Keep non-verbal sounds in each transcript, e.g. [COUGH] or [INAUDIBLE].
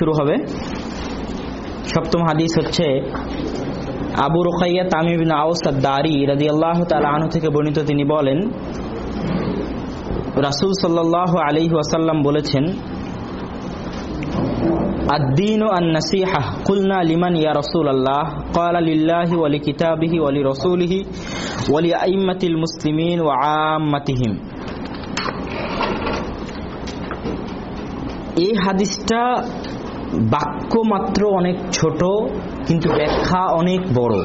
শুরু হবে সপ্তম হাদিস হচ্ছে আবু রুখাইয়া তামিবিন আউসাদ্দারি রাজি আল্লাহ আনহু থেকে বর্ণিত তিনি বলেন রাসুল সাল্লাহ আলি ওয়াসাল্লাম বলেছেন الدين النصيحة قلنا لمن يا رسول الله قال لله ولكتابه ولرسوله ولأئمة المسلمين وعامتهم এই হাদিসটা বাক্য মাত্র অনেক ছোট, কিন্তু ব্যাখ্যা অনেক বড়।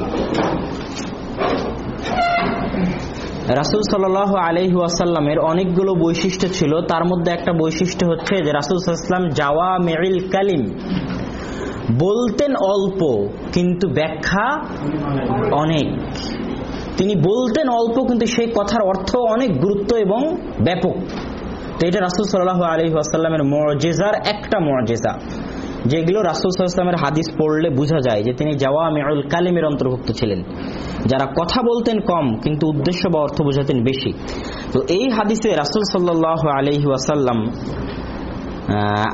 রাসুল সাল আলহি আসাল্লামের অনেকগুলো বৈশিষ্ট্য ছিল। তার মধ্যে একটা বৈশিষ্ট্য হচ্ছে যে রাসুল সাল্লাম জাওয়া মেরিল কালিম। বলতেন অল্প, কিন্তু ব্যাখ্যা অনেক। তিনি বলতেন অল্প, কিন্তু সেই কথার অর্থ অনেক গুরুত্ব এবং ব্যাপক। তো এটা রাসুল সাল্লাহ আলহি আসাল্লামের মর্জেজার একটা মর্জেজা যেগুলো রাসুল সাল্লামের হাদিস পড়লে বোঝা যায় যে তিনি জাওয়া মেরুল কালিমের অন্তর্ভুক্ত ছিলেন। যারা কথা বলতেন কম, কিন্তু উদ্দেশ্য বা অর্থ বোঝাতেন বেশি। তো এই হাদিসে রাসুল সাল্লাহ আলহি ওয়াসাল্লাম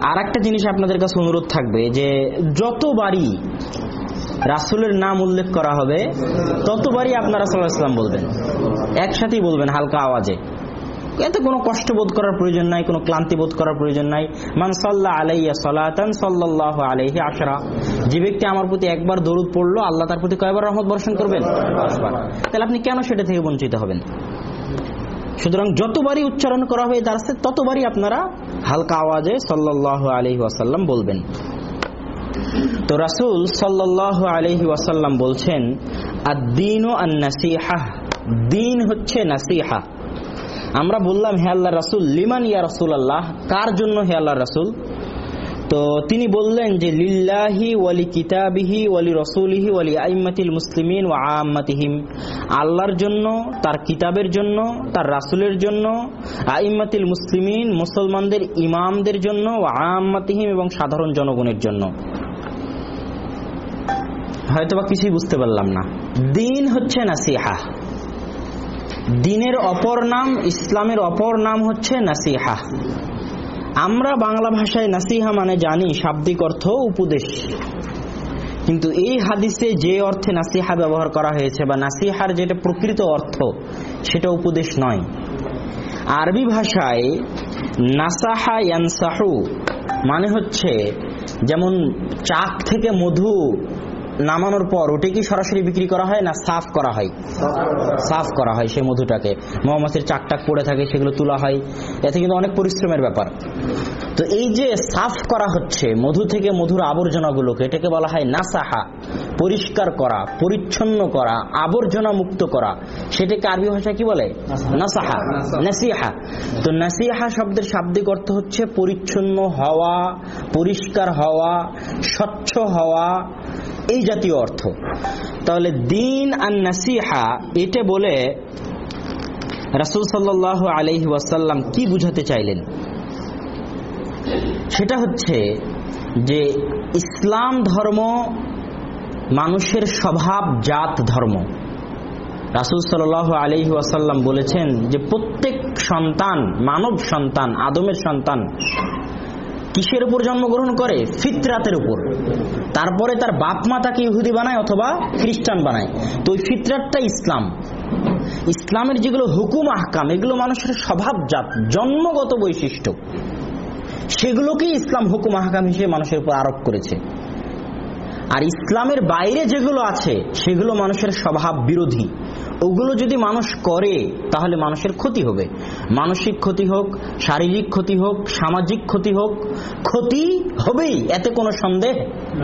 আর একটা জিনিস আপনাদের কাছে অনুরোধ থাকবে যে যতবারই রাসুলের নাম উল্লেখ করা হবে, ততবারই আপনারা সাল্লাহ সাল্লাম বলবেন। একসাথেই বলবেন হালকা আওয়াজে। এতে কোনো কষ্ট বোধ করার প্রয়োজন নাই, কোনো ক্লান্তি বোধ করার প্রয়োজন নাই। মান সাল্লাহ আলাইয়া সালাতান সাল্লাহ আলাইহি আশরা। যে ব্যক্তি আমার প্রতি একবার দরুদ পড়ল, আল্লাহ তার প্রতি কয়বার রহমত বর্ষণ করবেন? তাহলে আপনি কেন সেটা থেকে বঞ্চিত হবেন? সুতরাং যতবারই উচ্চারণ করা হয়ে দাঁড়াচ্ছে ততবারই আপনারা হালকা আওয়াজে সাল্লাহ আলহি ওয়াসাল্লাম বলবেন। তো রাসুল সাল্লাহ আলহি ওয়াসাল্লাম বলছেন আদিন ও নাসিহা দিন হচ্ছে নাসিহা। আমরা বললাম, হে আল্লাহ রাসুল, লিমান ইয়া রাসুল আল্লাহ কার জন্য হে আল্লাহ রাসুল? তো তিনি বললেন যে, লিল্লাহি ওয়ালি কিতাবিহি ওয়ালি রসুলিহি ওয়ালি আইম্মাতিল মুসলিমিন ও আম্মাতিহিম। আল্লাহর জন্য, তার কিতাবের জন্য, তার রাসুলের জন্য, আইম্মাতিল মুসলিমিন, মুসলমানদের ইমামদের জন্য ও আম্মাতিহিম এবং সাধারণ জনগণের জন্য। হয়তোবা কিছুই বুঝতে পারলাম না। দিন হচ্ছে না নাসিহা। দিনের অপর নাম, ইসলামের অপর নাম হচ্ছে নাসিহা। আমরা বাংলা ভাষায় নাসিহা মানে জানি, শাব্দিক অর্থ উপদেশ। কিন্তু এই হাদিসে যে অর্থে নাসিহা ব্যবহার করা হয়েছে বা নাসিহার যেটা প্রকৃত অর্থ, সেটা উপদেশ নয়। আরবি ভাষায় নাসাহা ইয়ানসাহু মানে হচ্ছে যেমন চাক থেকে মধু নামানোর পর ওটা কি সরাসরি বিক্রি করা হয় না সাফ করা হয়? সাফ করা হয় সেই মধুটাকে। মৌমাছির চাকটাক পড়ে থাকে সেগুলো তোলা হয়। এতে কিন্তু অনেক পরিশ্রমের ব্যাপার। তো এই যে সাফ করা হচ্ছে মধু থেকে মধুর আবর্জনাগুলোকে এটাকে বলা হয় নাসাহা পরিষ্কার করা পরিচ্ছন্ন করা আবর্জনা মুক্ত করা সেটাকে আরবি ভাষা কি বলে? নাসাহা নাসিহা। তো নাসিহা শব্দের শাব্দিক অর্থ হচ্ছে পরিচ্ছন্ন হওয়া পরিষ্কার হওয়া স্বচ্ছ হওয়া এই জাতীয় অর্থ। তাহলে দিন আর নাসিহা, এটা বলে রাসুল সাল্লাহ আলহি ওয়াসাল্লাম কি বুঝাতে চাইলেন? সেটা হচ্ছে যে ইসলাম ধর্ম মানুষের স্বভাব, জাত, ধর্ম। রাসুল সাল আলহি ওয়াসাল্লাম বলেছেন যে প্রত্যেক সন্তান, মানব সন্তান, আদমের সন্তান কিসের উপর জন্মগ্রহণ করে? ফিতরাতের উপর। তারপরে তার বাপ মা তাকে ইহুদি বানায় অথবা খ্রিস্টান বানায়। তো ওই ফিতরাতটা ইসলাম। ইসলামের যেগুলো হুকুম, আহকাম, এগুলো মানুষের স্বভাবজাত, জন্মগত বৈশিষ্ট্য। সেগুলোকেই ইসলাম হুকুম, আহকাম হিসেবে মানুষের উপর আরোপ করেছে। আর ইসলামের বাইরে যেগুলো আছে, সেগুলো মানুষের স্বভাব বিরোধী। ওগুলো যদি মানুষ করে, তাহলে মানুষের ক্ষতি হবে। মানসিক ক্ষতি হোক, শারীরিক ক্ষতি হোক, সামাজিক ক্ষতি হোক, ক্ষতি হবেই, এতে কোনো সন্দেহ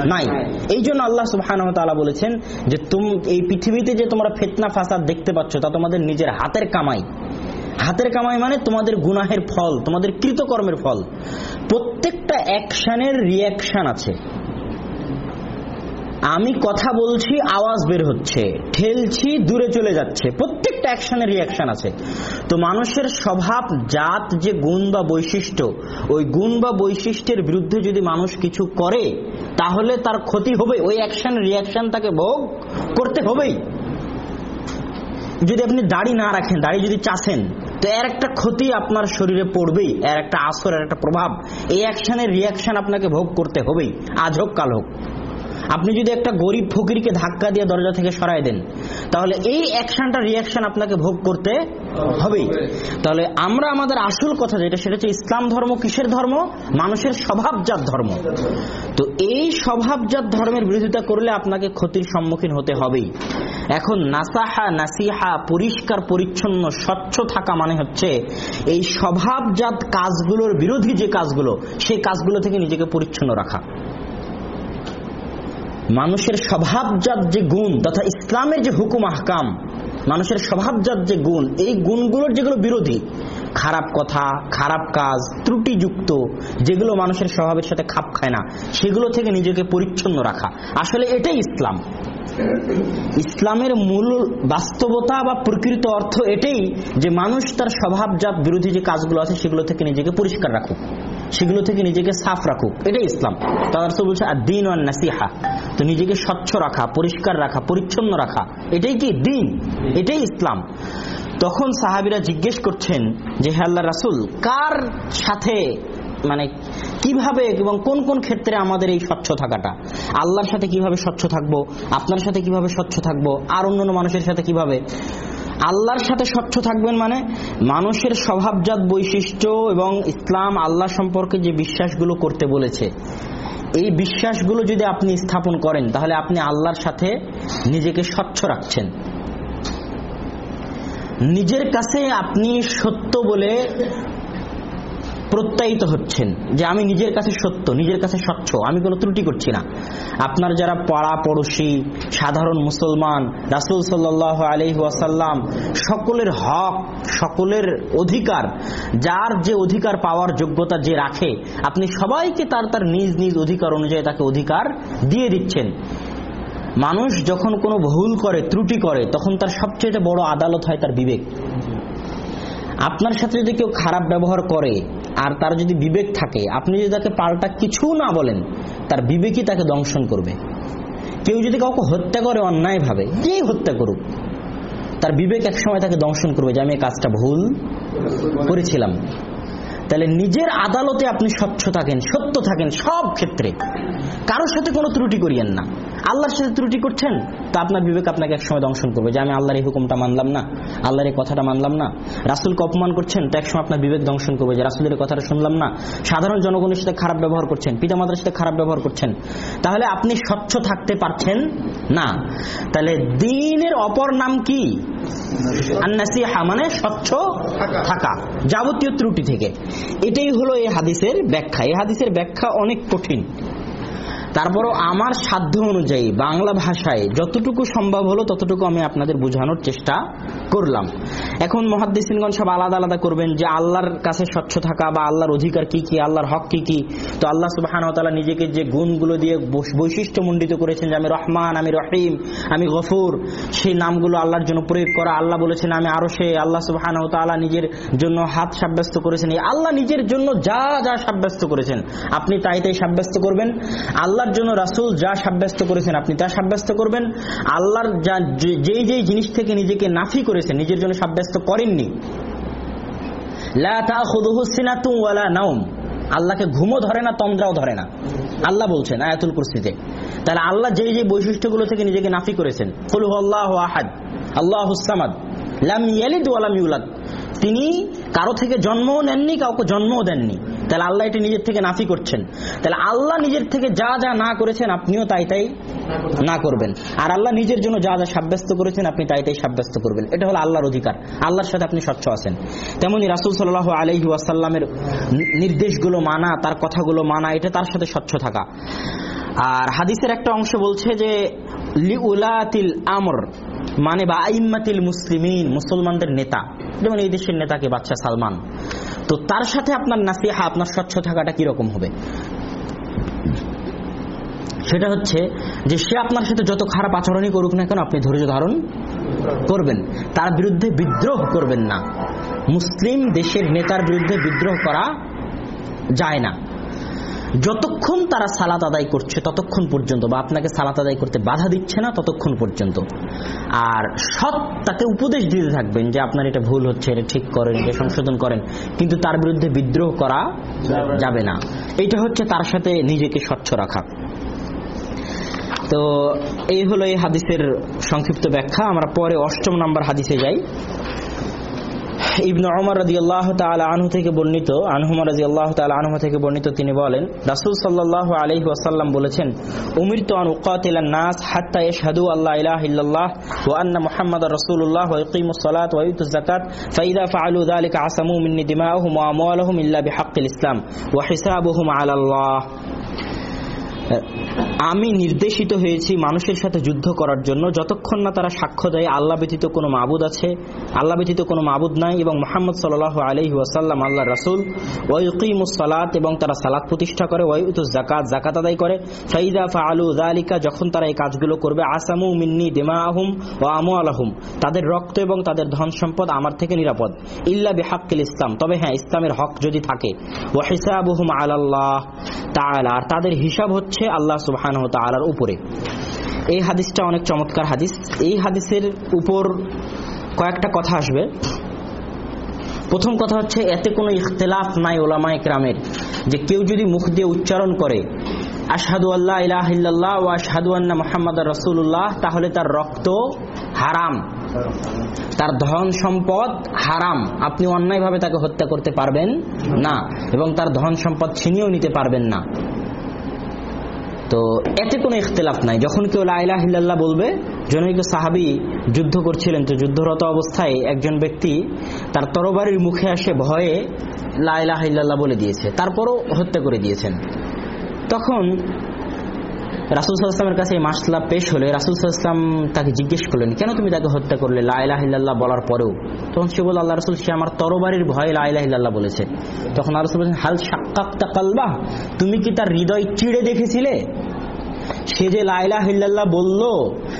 নাই। এই জন্য আল্লাহ সুবহান বলেছেন যে, তুম এই পৃথিবীতে যে তোমরা ফেতনা, ফাসাদ দেখতে পাচ্ছ, তা তোমাদের নিজের হাতের কামাই। হাতের কামাই মানে তোমাদের গুনাহের ফল, তোমাদের কৃতকর্মের ফল। প্রত্যেকটা অ্যাকশনের রিয়াকশন আছে। আমি কথা বলছি, আওয়াজ বের হচ্ছে। ঠেলছি, দূরে চলে যাচ্ছে। প্রত্যেকটা অ্যাকশনের রিয়াকশন আছে। তো মানুষের স্বভাব, জাত যে গুণ বা বৈশিষ্ট্য, ওই গুণ বা বৈশিষ্ট্যের বিরুদ্ধে যদি মানুষ কিছু করে, তাহলে তার ক্ষতি হবে। ওই অ্যাকশন রিয়াকশন তাকে ভোগ করতে হবেই। যদি আপনি দাড়ি না রাখেন, দাড়ি যদি চাষেন, তো এর একটা ক্ষতি আপনার শরীরে পড়বেই, এর একটা আসর এর একটা প্রভাব। এই অ্যাকশনের রিয়াকশন আপনাকে ভোগ করতে হবেই। আজ হোক, কাল হোক। আপনি যদি একটা গরিব ফকিরকে ধাক্কা দিয়ে দরজা থেকে সরাই দেন, তাহলে এই অ্যাকশনটা রিয়াকশন আপনাকে ভোগ করতে হবেই। তাহলে আমরা আমাদের আসল কথা যেটা, সেটা হচ্ছে ইসলাম ধর্ম কিসের ধর্ম? মানুষের স্বভাবজাত ধর্ম। তো এই স্বভাবজাত ধর্মের বিরোধিতা করলে আপনাকে ক্ষতির সম্মুখীন হতে হবেই। এখন নাসাহা, নাসিহা, পরিষ্কার, পরিচ্ছন্ন, স্বচ্ছ থাকা মানে হচ্ছে এই স্বভাবজাত কাজগুলোর বিরোধী যে কাজগুলো, সেই কাজগুলো থেকে নিজেকে পরিচ্ছন্ন রাখা। মানুষের স্বভাবজাত যে গুণ তথা ইসলামের যে হুকুম, আহকাম, মানুষের স্বভাবজাত যে গুণ, এই গুণগুলোর যেগুলো বিরোধী, খারাপ কথা, খারাপ কাজ, ত্রুটিযুক্ত, যেগুলো মানুষের স্বভাবের সাথে খাপ খায় না, সেগুলো থেকে নিজেকে পরিচ্ছন্ন রাখা। আসলে এটাই ইসলাম। ইসলামের মূল বাস্তবতা বা প্রকৃত অর্থ এটাই যে মানুষ তার স্বভাবজাত বিরোধী যে কাজগুলো আছে, সেগুলো থেকে নিজেকে পরিষ্কার রাখুক। সেগুলো থেকে নিজেকে সাফ রাখুক এটাই ইসলাম। তার বলছে দিন ওয়ান নাসিহা। তো নিজেকে স্বচ্ছ রাখা, পরিষ্কার রাখা, পরিচ্ছন্ন রাখা, এটাই কি দিন? এটাই ইসলাম। তখন সাহাবিরা জিজ্ঞেস করছেন যে, হে আল্লাহ রাসুল, কার সাথে মানে কীভাবে এবং কোন কোন ক্ষেত্রে আমাদের এই স্বচ্ছ থাকাটা? আল্লাহর সাথে কীভাবে স্বচ্ছ থাকব? আপনার সাথে কীভাবে স্বচ্ছ থাকব? আর অন্যান্য মানুষের সাথে কীভাবে? আল্লাহর সাথে স্বচ্ছ থাকবেন মানে মানুষের স্বভাবজাত বৈশিষ্ট্য এবং ইসলাম আল্লাহ সম্পর্কে যে বিশ্বাসগুলো করতে বলেছে। এই বিশ্বাসগুলো যদি আপনি স্থাপন করেন, তাহলে আপনি আল্লাহর সাথে নিজেকে স্বচ্ছ রাখছেন। নিজের কাছে আপনি সত্য বলে প্রত্যায়িত হচ্ছেন যে আমি নিজের কাছে সত্য, নিজের কাছে স্বচ্ছ, আমি কোনো ত্রুটি করছি না। আপনার যারা পাড়া পড়োশি, সাধারণ মুসলমান, রাসুল সাল্লাহ আলহি ওয়াসাল্লাম, সকলের হক, সকলের অধিকার, যার যে অধিকার পাওয়ার যোগ্যতা যে রাখে, আপনি সবাইকে তার তার নিজ নিজ অধিকার অনুযায়ী তাকে অধিকার দিয়ে দিচ্ছেন। মানুষ যখন কোনো ভুল করে, ত্রুটি করে, তখন তার সবচেয়ে বড় আদালত হয় তার বিবেক। আপনার সাথে যদি কেউ খারাপ ব্যবহার করে, আর তার যদি বিবেক থাকে, আপনি যদি তাকে পাল্টা কিছু না বলেন, তার বিবেকই তাকে দংশন করবে। কেউ যদি কাউকে হত্যা করে, অন্যায় ভাবে যেই হত্যা করুক, তার বিবেক একসময় তাকে দংশন করবে যে, আমি এই কাজটা ভুল করেছিলাম। তাহলে নিজের আদালতে আপনি স্বচ্ছ থাকেন, সত্য থাকেন সব ক্ষেত্রে। কারোর সাথে কোনো ত্রুটি করিয়েন না। আল্লাহর সাথে ত্রুটি করছেন, তা আপনার বিবেক আপনাকে একসময় দংশন করবে যে, আমি আল্লাহর এই হুকুমটা মানলাম না, আল্লাহর এই কথাটা মানলাম না। রাসুলকে অপমান করছেন, তো একসময় আপনার বিবেক দংশন করবে যে, রাসুলের কথাটা শুনলাম না। সাধারণ জনগণের সাথে খারাপ ব্যবহার করছেন, পিতামাতার সাথে খারাপ ব্যবহার করছেন। তাহলে আপনি স্বচ্ছ থাকতে পারছেন না। তাহলে দিনের অপর নাম কি? মানে স্বচ্ছ থাকা, যাবতীয় ত্রুটি থেকে। এটাই হলো এই হাদিসের ব্যাখ্যা। এই হাদিসের ব্যাখ্যা অনেক কঠিন। তারপরও আমার সাধ্য অনুযায়ী বাংলা ভাষায় যতটুকু সম্ভব হলো ততটুকু আমি আপনাদের বোঝানোর চেষ্টা করলাম। এখন মহাদ্দিসিনগঞ্জ সব আলাদা আলাদা করবেন যে আল্লাহর কাছে স্বচ্ছ থাকা বা আল্লাহর অধিকার কি কি, আল্লাহর হক কি কি। তো আল্লাহ সুবাহান তালা নিজেকে যে গুণগুলো দিয়ে বৈশিষ্ট্য মণ্ডিত করেছেন যে আমি রহমান, আমি রহিম, আমি গফুর, সেই নামগুলো আল্লাহর জন্য প্রয়োগ করা। আল্লাহ বলেছেন, আমি আরও সে আল্লাহ সুবাহান তালা নিজের জন্য হাত সাব্যস্ত করেছেন। এই আল্লাহ নিজের জন্য যা যা সাব্যস্ত করেছেন, আপনি তাই তাই সাব্যস্ত করবেন। আল্লাহর জন্য রাসুল যা সাব্যস্ত করেছেন আপনি তা সাব্যস্ত করবেন। আল্লাহর যা যেই যেই জিনিস থেকে নিজেকে নাফি করেছেন, নিজের জন্য সাব্যস্ত করেননি। আল্লাহকে ঘুমও ধরে না, তন্দ্রাও ধরে না। আল্লাহ বলছেন আয়াতুল কুরসিতে। তাহলে আল্লাহ যেই যে বৈশিষ্ট্যগুলো থেকে নিজেকে নাফি করেছেন। আল্লাহ আহাদ, আল্লাহ হুসামাদ লাম ইয়ালিদ তিনি কারও থেকে জন্মও নেননি, কাউকে জন্মও দেননি। তাহলে আল্লাহ এটি নিজের থেকে নাফি করছেন। তাহলে আল্লাহ নিজের থেকে যা যা না করেছেন, আপনিও তাই তাই না করবেন। আর আল্লাহ নিজের জন্য যা যা সাব্যস্ত করেছেন, আপনি তাই তাই সাব্যস্ত করবেন। এটা হলো আল্লাহর অধিকার। আল্লাহর সাথে আপনি স্বচ্ছ আছেন। তেমনি রাসুল সাল আলহি ওয়াসাল্লামের নির্দেশগুলো মানা, তার কথাগুলো মানা, এটা তার সাথে স্বচ্ছ থাকা। আর হাদিসের একটা অংশ বলছে যে, লিউলাতিল আমর মানে বা আইম্মাতিল মুসলিমিন, মুসলমানদের নেতা। যেমন এই দেশের নেতাকে বাচ্চা সালমান। তো তার সাথে আপনার নাসিহা, আপনার স্বচ্ছ থাকাটা কীরকম হবে? সেটা হচ্ছে যে, সে আপনার সাথে যত খারাপ আচরণই করুক না কেন, আপনি ধৈর্য ধারণ করবেন। তার বিরুদ্ধে বিদ্রোহ করবেন না। মুসলিম দেশের নেতার বিরুদ্ধে বিদ্রোহ করা যায় না। যতক্ষণ তারা সালাত আদায় করছে ততক্ষণ পর্যন্ত বা আপনাকে সালাত আদায় করতে বাধা দিচ্ছে না ততক্ষণ পর্যন্ত। আর সৎ তাকে উপদেশ দিতে থাকবেন যে আপনার এটা ভুল হচ্ছে, এটা ঠিক করেন, এটা সংশোধন করেন, কিন্তু তার বিরুদ্ধে বিদ্রোহ করা যাবে না। এটা হচ্ছে তার সাথে নিজেকে স্বচ্ছ রাখা। তো এই হলো এই হাদিসের সংক্ষিপ্ত ব্যাখ্যা। আমরা পরে অষ্টম নাম্বার হাদিসে যাই। ইবনে ওমর রাদিয়াল্লাহু তাআলা আনহু থেকে বর্ণিত আনহুমা রাদিয়াল্লাহু তাআলা আনহু থেকে বর্ণিত তিনি বলেন, রাসূল সাল্লাল্লাহু আলাইহি ওয়াসাল্লাম বলেছেন আন উকাতিলান নাস হাত্তা ইয়াশহাদু আল্লা ইলাহা ইল্লাল্লাহ ওয়া আন্না মুহাম্মাদার রাসূলুল্লাহ ওয়া ইকিমুস সালাত ওয়া ইউতুজ যাকাত ফাইদা ফাআলু যালিকা আসামু মিন্নি দিমাউহুম ওয়া আমওয়ালুহুম ইল্লা বিহাক্কিল ইসলাম ওয়া হিসাবুহুম আলা আল্লাহ আমি নির্দেশিত হয়েছি মানুষের সাথে যুদ্ধ করার জন্য। যতক্ষণ না তারা সাক্ষ্য দেয়, আল্লাহ ব্যতীত কোনো মাবুদ আছে। আল্লাহ ব্যতীত কোনো মাবুদ নাই এবং মোহাম্মদ সাল আলহি ওয়াসাল্লাম আল্লাহ রাসুল। ওয়ুকিমুস সালাত এবং তারা সালাত প্রতিষ্ঠা করে ওয়ুতুস জাকাত জাকাত আদায় করে। ফাইদা ফাআলু জালিকা যখন তারা এই কাজগুলো করবে, আসামু মিন্নি দিমা আহম ও আমু আলহুম তাদের রক্ত এবং তাদের ধন সম্পদ আমার থেকে নিরাপদ। ইল্লা বিহাক্কিল ইসলাম। তবে হ্যাঁ ইসলামের হক যদি থাকে। ও হিসাবুহুম আলাল্লাহ তাআলা। আর তাদের হিসাব হচ্ছে আল্লাহ সুবহানাহু ওয়া তাআলার উপরে। এই হাদিসটা অনেক চমৎকার হাদিস। এই হাদিসের উপর কয়েকটা কথা আসবে। প্রথম কথা হচ্ছে, এতে কোনো ইখতলাফ নাই ওলামা একরামের যে কেউ যদি মুখ দিয়ে উচ্চারণ করে, আশহাদু আল্লাহ ইলাহ ইল্লাল্লাহ ও আশহাদু আন্না মোহাম্মদ রসুল্লাহ তাহলে তার রক্ত হারাম। তার ধন সম্পদ হারাম। আপনি অন্যায়ভাবে তাকে হত্যা করতে পারবেন না এবং তার ধন সম্পদ ছিনিয়েও নিতে পারবেন না। তো এতে কোনো ইখতলাফ নাই। যখন কেউ লাইলাহিল্লাহ বলবে, জনৈক সাহাবি যুদ্ধ করছিলেন, তো যুদ্ধরত অবস্থায় একজন ব্যক্তি তার তরবারির মুখে আসে ভয়ে লাইলাহিল্লাহ বলে দিয়েছে। তারপরও হত্যা করে দিয়েছেন। তখন রাসুল সাল্লামের কাছে এই মাসলা পেশ হলে। রাসুল সাল্লাম তাকে জিজ্ঞেস করলেন, কেন তুমি তাকে হত্যা করলে? লাইলাহ ইল্লাল্লাহ বলার পরেও। তখন সে বলল, আল্লাহ রসুল, সে আমার তরবারির ভয়ে লাইলাহ ইল্লাল্লাহ বলেছে। তখন আল্লাহ রসুল হাল সাক্কাক্তা কালবাহ তুমি কি তার হৃদয় চিড়ে দেখেছিলে? সে যে লাইলাহ ইল্লাল্লাহ বলল,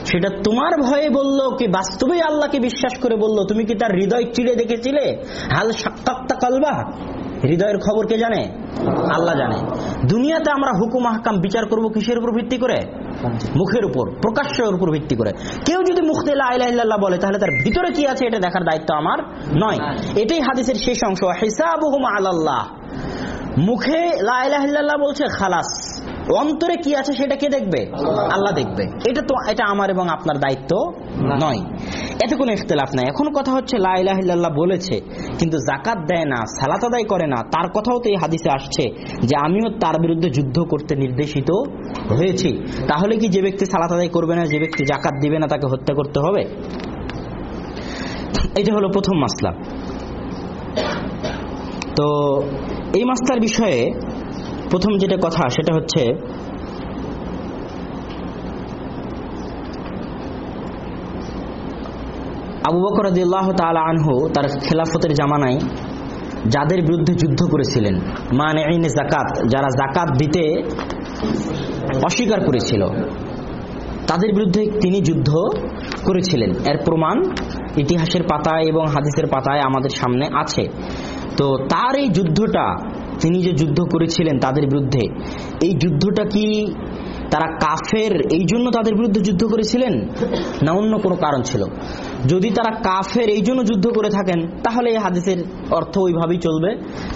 সেটা তোমার ভয়ে বলল কি বাস্তবে আল্লাহকে বিশ্বাস করে বলল? তুমি কি তার হৃদয় চিড়ে দেখেছিলে? হাল সাক্কাক্তা কালবাহ হৃদয়ের খবর কে জানে? আল্লাহ জানে। দুনিয়াতে আমরা হুকুম হাকাম বিচার করব কিসের উপর ভিত্তি করে? মুখের উপর, প্রকাশ্যের উপর ভিত্তি করে। কেউ যদি মুখতে আল্লাহ বলে, তাহলে তার ভিতরে কি আছে এটা দেখার দায়িত্ব আমার নয়। এটাই হাদিসের শেষ অংশ। হিসাব আল্লাহ মুখে লাইল্লাহ বলছে খালাস। অন্তরে কি আছে সেটা কে দেখবে? আল্লাহ। দেখবে। এটা তো এটা আমার এবং আপনার দায়িত্ব নয়। এতে কোনো ইখতলাফ নাই। এখন কথা হচ্ছে লাইলাহিল্লাহ বলেছে কিন্তু জাকাত দেয় না সালাত আদায় করে না তার কথাও তো এই হাদিসে আসছে যে আমিও তার বিরুদ্ধে যুদ্ধ করতে নির্দেশিত হয়েছি। তাহলে কি যে ব্যক্তি সালাত আদায় করবে না যে ব্যক্তি জাকাত দিবে না তাকে হত্যা করতে হবে? এটা হলো প্রথম মাসলা। তো এই মাসলার বিষয়ে প্রথম যেটা কথা, সেটা হচ্ছে, আবু বকর আনহু তার খেলাফতের জামানায় যাদের বিরুদ্ধে যুদ্ধ করেছিলেন মানে জাকাত যারা জাকাত দিতে অস্বীকার করেছিল, তাদের বিরুদ্ধে তিনি যুদ্ধ করেছিলেন। এর প্রমাণ ইতিহাসের পাতায় এবং হাদিসের পাতায় আমাদের সামনে আছে। তো তার এই যুদ্ধটা তিনি যে যুদ্ধ করেছিলেন তাদের বিরুদ্ধে, এই যুদ্ধটা কি তারা কাফের এই জন্য তাদের বিরুদ্ধে যুদ্ধ করেছিলেন? না অন্য কোনো কারণ ছিল? যদি তারা কাফের এই জন্য যুদ্ধ করে থাকেন, তাহলে এই হাদিসের অর্থ ওইভাবেই চলবে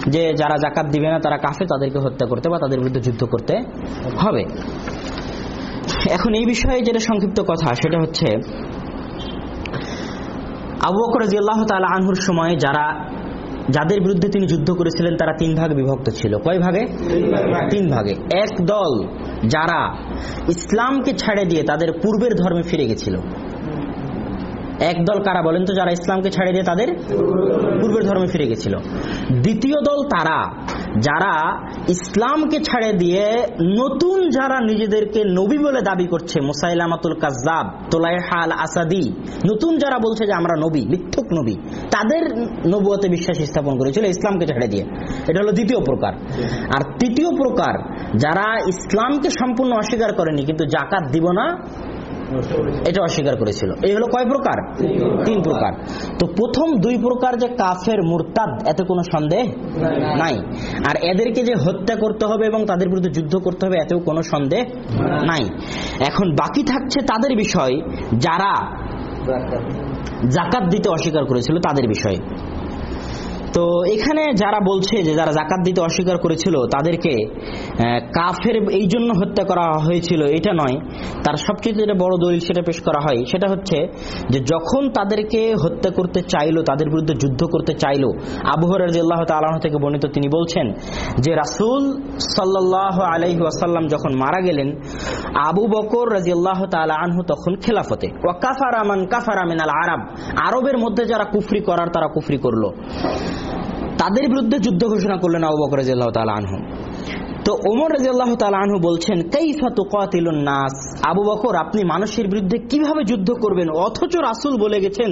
যে যারা জাকাত দিবে না, তারা কাফে তাদেরকে হত্যা করতে বা তাদের বিরুদ্ধে যুদ্ধ করতে হবে। এখন এই বিষয়ে যেটা সংক্ষিপ্ত কথা, সেটা হচ্ছে আবু বকর রাদিয়াল্লাহু তাআলা আনহুর সময় যারা যাদের বিরুদ্ধে তিনি যুদ্ধ করেছিলেন, তারা তিন ভাগে বিভক্ত ছিল। কয় ভাগে? তিন ভাগে। এক দল যারা ইসলামকে ছেড়ে দিয়ে তাদের পূর্বের ধর্মে ফিরে গেছিল। একদল কারা বলেন তো যারা ইসলামকে ছেড়ে দিয়ে তাদের পূর্বের ধর্মে ফিরে গেছিল। দ্বিতীয় দল তারা, যারা ইসলামকে ছেড়ে দিয়ে নতুন যারা নিজেদেরকে নবী বলে দাবি করছে, মুসাইলামাতুল কাজাব তোলাইহাল আসাদি নতুন যারা বলছে যে আমরা নবী, মিথ্যুক নবী, তাদের নবুয়তে বিশ্বাস স্থাপন করেছিল ইসলামকে ছেড়ে দিয়ে। এটা হলো দ্বিতীয় প্রকার। আর তৃতীয় প্রকার, যারা ইসলামকে সম্পূর্ণ অস্বীকার করেনি, কিন্তু জাকাত দিব না এটা অস্বীকার করেছিল। এই হলো কয় প্রকার? তিন প্রকার। তো প্রথম দুই প্রকার যে কাফের মুরতাদ, এতে কোনো সন্দেহ নাই। আর এদেরকে যে হত্যা করতে হবে এবং তাদের বিরুদ্ধে যুদ্ধ করতে হবে, এতেও কোনো সন্দেহ নাই। এখন বাকি থাকছে তাদের বিষয়, যারা জাকাত দিতে অস্বীকার করেছিল তাদের বিষয়ে। তো এখানে যারা বলছে যে যারা জাকাত দিতে অস্বীকার করেছিল, তাদেরকে কাফের এই জন্য হত্যা করা হয়েছিল, এটা নয়। তার সবচেয়ে যেটা বড় দলিল সেটা পেশ করা হয়, সেটা হচ্ছে যে যখন তাদেরকে হত্যা করতে চাইলো, তাদের বিরুদ্ধে যুদ্ধ করতে চাইলো আবহর আল্লাহ তালাহ থেকে বর্ণিত তিনি বলছেন যে রাসুল সাল্লাহ আলাইহি ওয়াসাল্লাম যখন মারা গেলেন, আবু বকর রাজি আল্লাহ আনহু তখন খেলাফতে। ও কাফার আমিন আল আরব। আরবের মধ্যে যারা কুফরি করার, তারা কুফরি করল। তাদের বিরুদ্ধে যুদ্ধ ঘোষণা করলেন আবু বকর রাজিয়াল্লাহু তালা আনহু। তো ওমর রাজিয়াল্লাহু তাআলা আনহু বলছেন, কাইফা তুকাতিলুন নাস? আবু বকর, আপনি মানুষের বিরুদ্ধে কীভাবে যুদ্ধ করবেন? অথচ রাসূল বলে গেছেন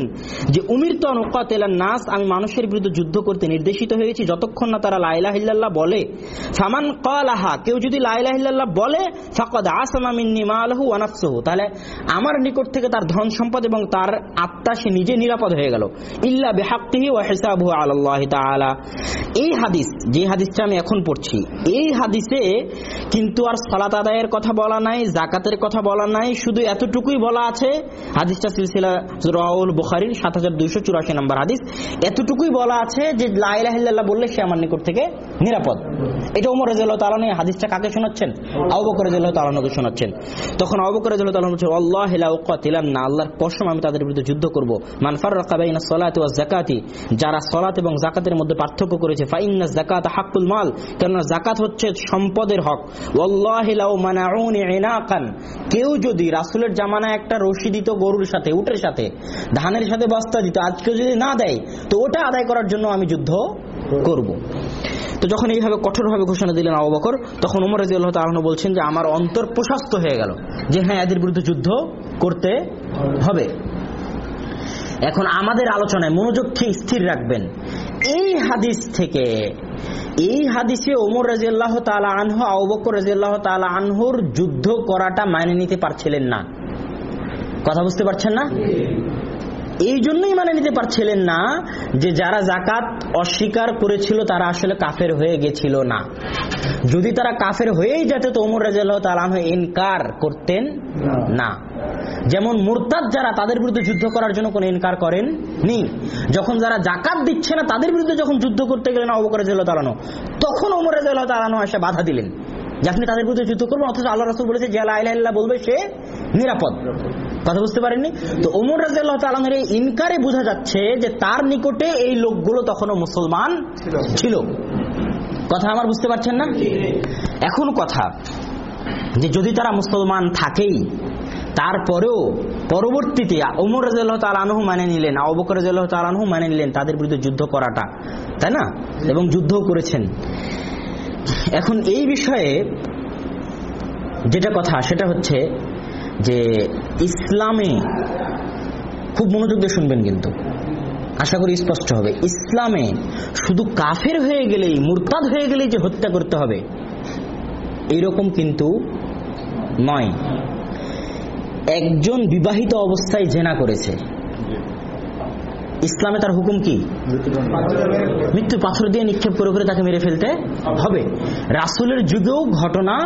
যে উমির তো অনুকাতিলান নাস? আমি মানুষের বিরুদ্ধে যুদ্ধ করতে নির্দেশিত হয়েছি যতক্ষণ না তারা লা ইলাহা ইল্লাল্লাহ বলে। ফামান ক্বালাহা, কেউ যদি লা ইলাহা বলে, ফাকাদ আসামা মিন্নি মালাহু তাহলে আমার নিকট থেকে তার ধন সম্পদ এবং তার আত্মা সে নিজে নিরাপদ হয়ে গেল। ইল্লা বিহাক্কিহি ওয়া হিসাবুহু আলাল্লাহি তাআলা। এই হাদিস, যে হাদিসটা আমি এখন পড়ছি, এই হাদিসে কিন্তু আর সালাত আদায়ের কথা বলা নাই জাকাতের কথা বলা নাই, শুধু এতটুকুই বলা আছে, হাদিসটা সিলসিলা রাউল বুখারীর সাত হাজার দুইশো চুরাশি নম্বর হাদিস, এতটুকুই বলা আছে যে লা ইলাহা ইল্লাল্লাহ বললে সে আমার নিকট থেকে নিরাপদ। এটা ওমর রাদিয়াল্লাহু তাআলা নিয়ে হাদিসটা কাকে শোনাচ্ছেন? আবু বকর রাদিয়াল্লাহু শোনাচ্ছেন। তখন আবু বকর রাদিয়াল্লাহু তাআলা বলছেন আল্লাহি লা উকাতিলান না, আল্লাহর কসম আমি তাদের বিরুদ্ধে যুদ্ধ করব। মান ফাররাকা বাইনা সালাতি ওয়াজ যাকাতি, যারা সালাত এবং যাকাতের মধ্যে পার্থক্য করেছে ফা ইন্না যাকাত হাক্কুল মাল, কেননা যাকাত হচ্ছে সম্পদের হক। কেউ যদি রাসূলের জামানায় একটা রশি দিত গরুর সাথে, উটের সাথে, ধানের সাথে বস্তা দিত, আজকে যদি না দেয়, তো ওটা আদায় করার জন্য আমি যুদ্ধ করব। তো যখন এইভাবে কঠোরভাবে ঘোষণা দিলেন আবু বকর, তখন উমর রাদিয়াল্লাহু তাআলা বলছেন যে, আমার অন্তর প্রশস্ত হয়ে গেল যে হ্যাঁ এদের বিরুদ্ধে যুদ্ধ করতে হবে। এখন আমাদের আলোচনায় মনোযোগ স্থির রাখবেন। এই হাদিস থেকে এই হাদিসে ওমর রাজিয়াল্লাহ তালা আনহ আবকর রাজিয়াল্লাহ তালা আনহুর যুদ্ধ করাটা মানে নিতে পারছিলেন না। কথা বুঝতে পারছেন না? এই জন্যই মানে নিতে পারছিলেন না যে যারা জাকাত অস্বীকার করেছিল তারা আসলে কাফের হয়ে গেছিল না। যদি তারা কাফের হয়েই যেত তো ওমর রাজিয়াল্লাহ তালা আনহু ইনকার করতেন না। যেমন মুরতাদ যারা তাদের বিরুদ্ধে যুদ্ধ করার জন্য কোনো ইনকার করেন নি যখন যারা জাকাত দিচ্ছে না তাদের বিরুদ্ধে যখন যুদ্ধ করতে গেলেন অবকর রাজিয়াল্লাহ তালানো তখন ওমর রাজিয়াল্লাহ তালানো এসে বাধা দিলেন যে আপনি তাদের বিরুদ্ধে যুদ্ধ করবেন, অথচ আল্লাহ রাসুল বলেছে যে আল্লাহ বলবে সে নিরাপদ। কথা বুঝতে পারেননি? তো ওমর রাজিয়াল্লাহ তালানের এই ইনকারে বোঝা যাচ্ছে যে তার নিকটে এই লোকগুলো তখনও মুসলমান ছিল। কথা আমার বুঝতে পারছেন না? এখন কথা যে যদি তারা মুসলমান থাকেই তারপরেও পরবর্তীতে ওমর রাজিয়াল্লাহ তালানহু মানে নিলেন আবকর রাজিয়াল্লাহ তালানহু মানে নিলেন তাদের বিরুদ্ধে যুদ্ধ করাটা তাই না? এবং যুদ্ধও করেছেন। এখন এই বিষয়ে যেটা কথা সেটা হচ্ছে যে ইসলামে খুব মনোযোগ দিয়ে শুনবেন কিন্তু। আশা করি স্পষ্ট হবে। ইসলামে শুধু কাফের হয়ে গেলেই, মুরতাদ হয়ে গেলেই যে হত্যা করতে হবে এইরকম কিন্তু নয়। একজন বিবাহিত অবস্থায় জেনা করেছে। ইসলামে তার হুকুম কি? মৃত্যু পাথর দিয়ে নিক্ষেপ করে করে তাকে মেরে ফেলতে হবে। রাসুলের যুগেও ঘটনা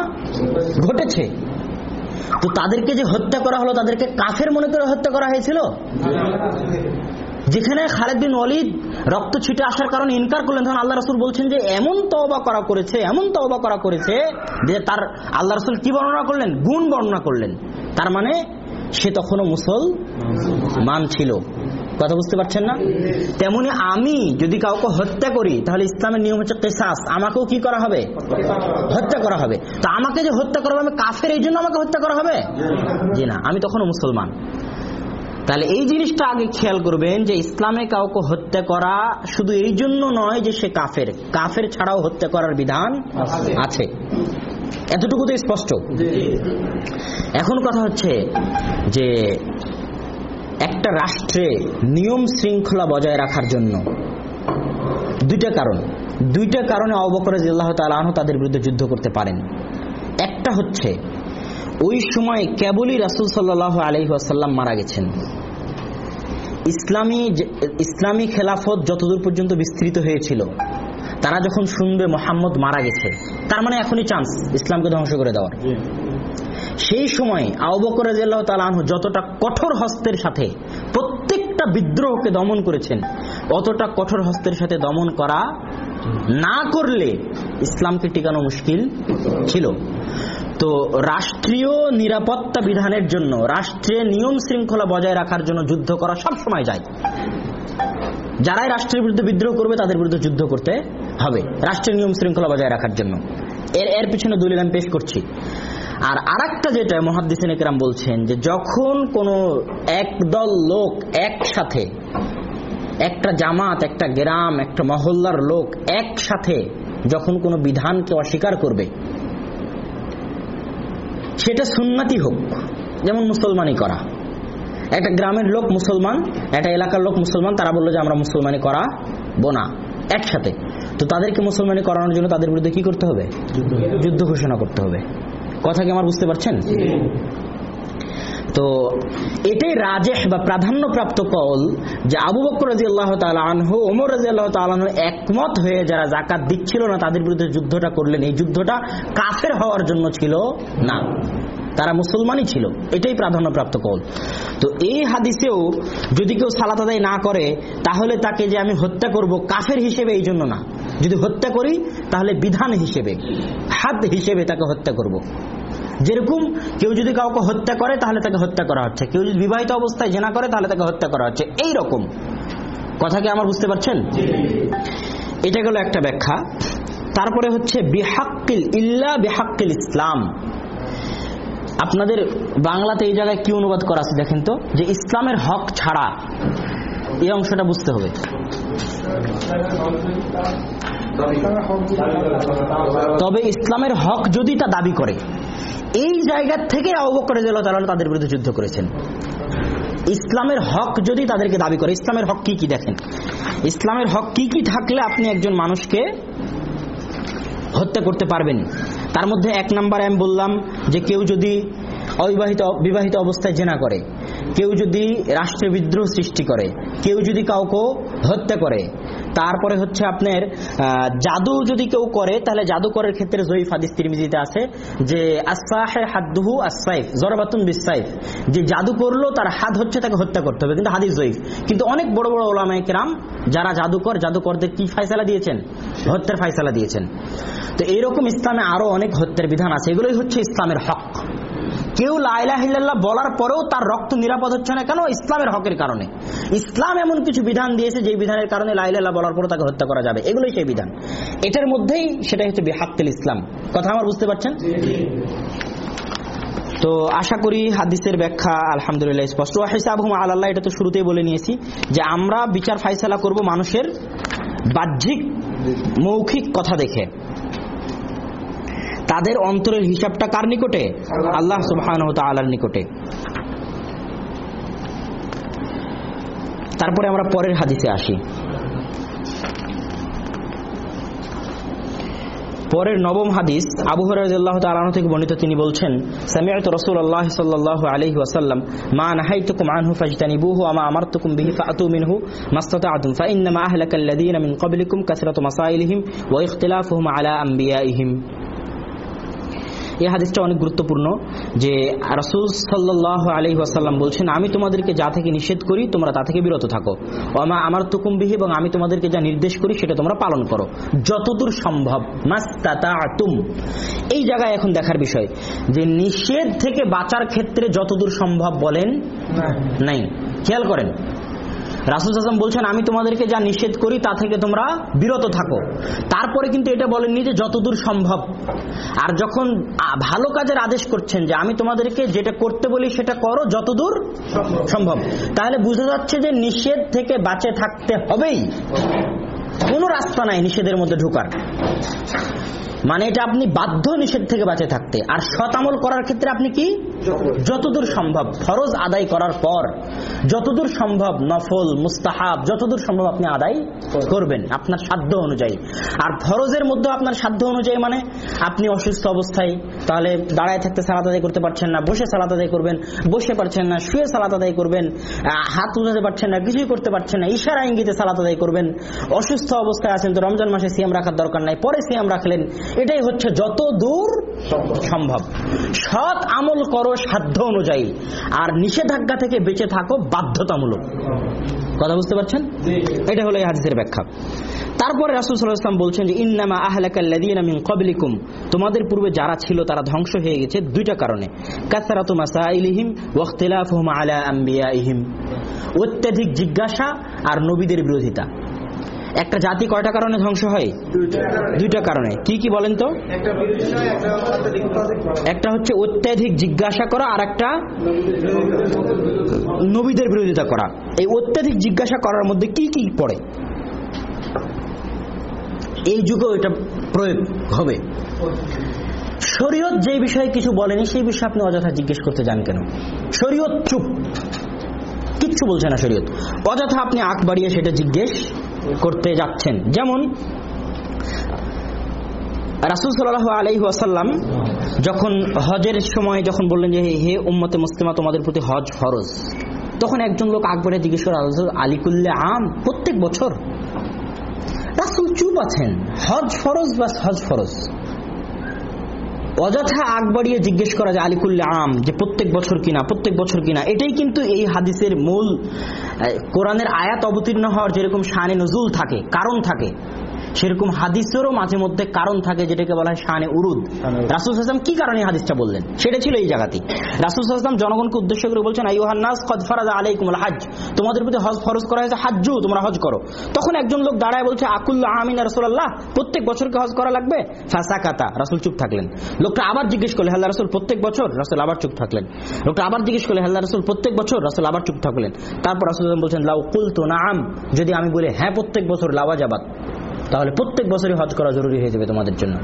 ঘটেছে। তো তাদেরকে যে হত্যা করা হলো, তাদেরকে কাফের মনে করে হত্যা করা হয়েছিল? যেখানে খালেদ বিন অলিদ রক্ত ছিটে আসার কারণে ইনকার করলেন, তখন আল্লাহ রসুল বলছেন যে, এমন তওবা করা করেছে, এমন তওবা করা করেছে যে তার আল্লাহ রসুল কি বর্ণনা করলেন? গুণ বর্ণনা করলেন। তার মানে সে তখনও মুসল মান ছিল। কথা বুঝতে পারছেন না? তেমনি আমি যদি কাউকে হত্যা করি তাহলে ইসলামের নিয়ম হচ্ছে কেসাস। আমাকেও কি করা হবে? হত্যা করা হবে। তো আমাকে যে হত্যা করা হবে আমি কাফের এই জন্য আমাকে হত্যা করা হবে? জি না আমি তখনও মুসলমান। তাহলে এই জিনিসটা আগে খেয়াল করবেন যে ইসলামে কাউকে হত্যা করা শুধু এই জন্য নয় যে সে কাফের। কাফের ছাড়াও হত্যা করার বিধান আছে। এতটুকু তো স্পষ্ট এখন কথা হচ্ছে যে একটা রাষ্ট্রে নিয়ম শৃঙ্খলা বজায় রাখার জন্য দুইটা কারণ। দুইটা কারণে অবকর আল্লাহ তালাহ তাদের বিরুদ্ধে যুদ্ধ করতে পারেন। একটা হচ্ছে, ওই সময় কেবলই রাসুল সাল্লাহ আলহি আসাল্লাম মারা গেছেন। ইসলামী ইসলামী খেলাফত যতদূর পর্যন্ত বিস্তৃত হয়েছিল, তারা যখন শুনবে মোহাম্মদ মারা গেছে, তার মানে এখনই চান্স ইসলামকে ধ্বংস করে দেওয়ার। সেই সময় আউবকর তালাহ যতটা কঠোর হস্তের সাথে প্রত্যেকটা বিদ্রোহকে দমন করেছেন, অতটা কঠোর হস্তের সাথে দমন করা না করলে ইসলামকে টিকানো মুশকিল ছিল। তো রাষ্ট্রীয় নিরাপত্তা বিধানের জন্য রাষ্ট্রের নিয়ম শৃঙ্খলা বজায় রাখার জন্য যুদ্ধ করা সব সময় যায়। যারাই রাষ্ট্রের বিরুদ্ধে বিদ্রোহ করবে, তাদের বিরুদ্ধে যুদ্ধ করতে হবে রাষ্ট্রের নিয়ম শৃঙ্খলা বজায় রাখার জন্য। এর এর পিছনে দলিল আমি পেশ করছি। আর আরেকটা যেটা মহাদ্দিসিন একরাম বলছেন যে যখন কোনো একদল লোক একসাথে একটা জামাত একটা গ্রাম একটা মহল্লার লোক একসাথে যখন কোনো বিধানকে অস্বীকার করবে সেটা সুন্নাতি হোক যেমন মুসলমানি করা। একটা গ্রামের লোক মুসলমান একটা এলাকার লোক মুসলমান তারা বলল যে আমরা মুসলমানি করা বোনা একসাথে। তো তাদেরকে মুসলমানি করানোর জন্য তাদের বিরুদ্ধে কি করতে হবে? যুদ্ধ ঘোষণা করতে হবে। কথা কি আমার বুঝতে পারছেন? তো এটাই রাজেহ বা প্রাধান্যপ্রাপ্ত কল যে আবু বকর রাজি আল্লাহ তালহ ওমর রাজি আল্লাহ তালহ একমত হয়ে যারা জাকাত দিচ্ছিল না তাদের বিরুদ্ধে যুদ্ধটা করলেন। এই যুদ্ধটা কাফের হওয়ার জন্য ছিল না। তারা মুসলমানই ছিল। এটাই প্রাধান্যপ্রাপ্ত কল তো এই হাদিসেও যদি কেউ সালাত আদায় না করে তাহলে তাকে যে আমি হত্যা করব কাফের হিসেবে এই জন্য না। যদি হত্যা করি, তাহলে বিধান হিসেবে, হাত হিসেবে তাকে হত্যা করব। যেরকম কেউ যদি কাউকে হত্যা করে, তাহলে তাকে হত্যা করা হচ্ছে। কেউ যদি বিবাহিত অবস্থায় জেনা করে, তাহলে তাকে হত্যা করা হচ্ছে। এই রকম কথা কি আমার বুঝতে পারছেন? এটা গেল একটা ব্যাখ্যা। তারপরে হচ্ছে, বিহাক্কিল ইল্লা বিহাক্কিল ইসলাম। আপনাদের বাংলাতে এই জায়গায় কি অনুবাদ করা আছে দেখেন তো? যে ইসলামের হক ছাড়া এই অংশটা বুঝতে হবে। তবে ইসলামের হক যদি তা দাবি করে, এই জায়গা থেকে অবকরে তাদের বিরুদ্ধে যুদ্ধ করেছেন। ইসলামের হক যদি তাদেরকে দাবি করে, ইসলামের হক কি কি দেখেন? ইসলামের হক কি কি থাকলে আপনি একজন মানুষকে হত্যা করতে পারবেন? তার মধ্যে এক নাম্বার আমি বললাম যে কেউ যদি অবিবাহিত, বিবাহিত অবস্থায় জেনা করে। কেউ যদি রাষ্ট্রে বিদ্রোহ সৃষ্টি করে, কেউ যদি কাউকে হত্যা করে, তারপরে হচ্ছে আপনার জাদু যদি কেউ করে, তাহলে জাদুকরের ক্ষেত্রে জয়ীফ হাদিস তিরমিজিতে আছে যে আসাহে হাদুহু আসাইফ জরবাতুন বিসাইফ যে জাদু করল, তার হাত হচ্ছে তাকে হত্যা করতে হবে, কিন্তু হাদিস জয়ীফ। কিন্তু অনেক বড় বড় ওলামায় কেরাম, যারা জাদুকর জাদুকরদের কি ফাইসালা দিয়েছেন? হত্যার ফাইসালা দিয়েছেন। তো এইরকম ইসলামে আরও অনেক হত্যার বিধান আছে, এগুলোই হচ্ছে ইসলামের হক। কেউ লাইলা লাইলাহিল্লাহ বলার পরেও তার রক্ত নিরাপদ হচ্ছে না কেন? ইসলামের হকের কারণে। ইসলাম এমন কিছু বিধান দিয়েছে যে বিধানের কারণে লাইলাল্লাহ বলার পরও তাকে হত্যা করা যাবে। এগুলোই সেই বিধান। এটার মধ্যেই সেটাই হচ্ছে বেহাক্তিল ইসলাম। কথা আমার বুঝতে পারছেন? তো আশা করি হাদিসের ব্যাখ্যা আলহামদুলিল্লাহ স্পষ্ট। হিসাব হুম আল্লাহ, এটা তো শুরুতেই বলে নিয়েছি যে আমরা বিচার ফাইসালা করব মানুষের বাহ্যিক, মৌখিক কথা দেখে। তাদের অন্তরের হিসাবটা কার নিকটে? আল্লাহ সুবহান নিকটে। তারপরে আমরা পরের হাদিসে আসি। পরের নবম হাদিস, আবু তালাহ থেকে বর্ণিত, তিনি বলছেন সামিয়াত আল্লাহ মা নাহাইতুকুম আনহু ফাজতানিবুহু আমা আমারতুকুম বিহি ফাআতু মিনহু মাস্তাতাআতুম ফাইন্নামা আহলাকাল্লাযীনা মিন ক্বাবলিকুম কাসরাতু মাসাইলিহিম ওয়া আলা এই হাদিসটা অনেক গুরুত্বপূর্ণ যে রাসুল সাল্লাহ আলি ওয়াসাল্লাম বলছেন আমি তোমাদেরকে যা থেকে নিষেধ করি তোমরা তা থেকে বিরত থাকো। আমা আমার তুকুম্বিহি এবং আমি তোমাদেরকে যা নির্দেশ করি সেটা তোমরা পালন করো। যতদূর সম্ভব মাস্তাতুম এই জায়গায় এখন দেখার বিষয় যে নিষেধ থেকে বাঁচার ক্ষেত্রে যতদূর সম্ভব বলেন নাই। খেয়াল করেন রাসুল হাসান বলছেন, আমি তোমাদেরকে যা নিষেধ করি, তা থেকে তোমরা বিরত থাকো। তারপরে কিন্তু এটা বলেননি যে যতদূর সম্ভব। আর যখন ভালো কাজের আদেশ করছেন যে, আমি তোমাদেরকে যেটা করতে বলি, সেটা করো যতদূর সম্ভব। তাহলে বোঝা যাচ্ছে যে নিষেধ থেকে বাঁচে থাকতে হবেই। কোনো রাস্তা নাই নিষেধের মধ্যে ঢুকার। মানে এটা আপনি বাধ্য নিষেধ থেকে বাঁচে থাকতে। আর সৎ আমল করার ক্ষেত্রে আপনি কি? যতদূর সম্ভব। ফরজ আদায় করার পর যতদূর সম্ভব নফল, মুস্তাহাব, যতদূর সম্ভব আপনি আদায় করবেন আপনার সাধ্য অনুযায়ী। আর ফরজের মধ্যে আপনার সাধ্য অনুযায়ী মানে আপনি অসুস্থ অবস্থায় তাহলে দাঁড়ায় থাকতে সালাত আদায় করতে পারছেন না, বসে সালাত আদায় করবেন, বসে পারছেন না, শুয়ে সালাত আদায় করবেন হাত উঠাতে পারছেন না, কিছুই করতে পারছেন না, ইশারা ইঙ্গিতে সালাত আদায় করবেন। অসুস্থ অবস্থায় আছেন তো রমজান মাসে সিয়াম রাখার দরকার নাই, পরে সিয়াম রাখলেন এটাই হচ্ছে যত দূর সম্ভব। সৎ আমল করো সাধ্য অনুযায়ী। আর নিষেধাজ্ঞা থেকে বেঁচে থাকো বাধ্যতামূলক। কথা বুঝতে পারছেন? এটা হলো এই হাদিসের ব্যাখ্যা। তারপরে রাসূল সাল্লাল্লাহু আলাইহি ওয়াসাল্লাম বলছেন যে ইন্নামা আহলাকাল্লাযীনা মিন ক্বাবলিকুম। তোমাদের পূর্বে যারা ছিল তারা ধ্বংস হয়ে গেছে দুইটা কারণে। কাসরাতু মাসাইলিহিম ওয়া ইখতিলাফুহুম আলা আম্বিয়াইহিম। অত্যাধিক জিজ্ঞাসা আর নবীদের বিরোধিতা। একটা জাতি কয়টা কারণে ধ্বংস হয়? দুইটা। কারণে। কি কি বলেন তো? একটা হচ্ছে অত্যাধিক জিজ্ঞাসা করা আর একটা নবীদের বিরোধিতা করা। এই অত্যাধিক জিজ্ঞাসা করার মধ্যে কি কি পড়ে? এই যুগেও এটা প্রয়োগ হবে। শরীয়ত যে বিষয়ে কিছু বলেনি সেই বিষয়ে আপনি অযথা জিজ্ঞেস করতে যান কেন? শরীয়ত চুপ। কিচ্ছু বলছে না শরীয়ত। অযথা আপনি আখ বাড়িয়ে সেটা জিজ্ঞেস করতে যাচ্ছেন। যেমন রাসুল সাল্লাহ আলাইহি আসাল্লাম যখন হজের সময় যখন বললেন যে হে উম্মতে মুসলিমা তোমাদের প্রতি হজ ফরজ। তখন একজন লোক আকবরে জিজ্ঞেস করে "হুজুর, আলিকুল্লে আম প্রত্যেক বছর? রাসুল চুপ আছেন। হজ ফরজ বা হজ ফরজ? অযথা আগ বাড়িয়ে জিজ্ঞেস করা যায় আলিকুল্লে আম যে প্রত্যেক বছর কিনা, প্রত্যেক বছর কিনা। এটাই কিন্তু এই হাদিসের মূল কোরআনের আয়াত অবতীর্ণ হওয়ার যেরকম শানে নজুল থাকে, কারণ থাকে। সেরকম হাদিসেরও মাঝে মধ্যে কারণ থাকে যেটাকে বলা হয় শানে উরুদ। রাসুল হাসলাম কি কারণে হাদিসটা বললেন? সেটা ছিল এই জায়গাতে রাসুল হাসলাম জনগণকে উদ্দেশ্য করে বলছেন আইহান্নাস কদ ফরাদা আলাইকুম হাজ তোমাদের প্রতি হজ ফরজ করা হয়েছে হাজ্জু তোমরা হজ করো। তখন একজন লোক দাঁড়ায় বলছে আকুল্লাহ আমিন রাসুল্লাহ প্রত্যেক বছরকে হজ করা লাগবে? ফাঁসাকাতা রাসুল চুপ থাকলেন। লোকটা আবার জিজ্ঞেস করলে হাল্লা রাসুল প্রত্যেক বছর? রাসুল আবার চুপ থাকলেন। লোকটা আবার জিজ্ঞেস করলে হাল্লা রাসুল প্রত্যেক বছর? রাসুল আবার চুপ থাকলেন। তারপর রাসুল বলছেন লাউ কুল তো না আম যদি আমি বলি হ্যাঁ প্রত্যেক বছর লাওয়া যাবাত। তাহলে প্রত্যেক বছরই হজ করা জরুরি হয়ে যাবে তোমাদের জন্য।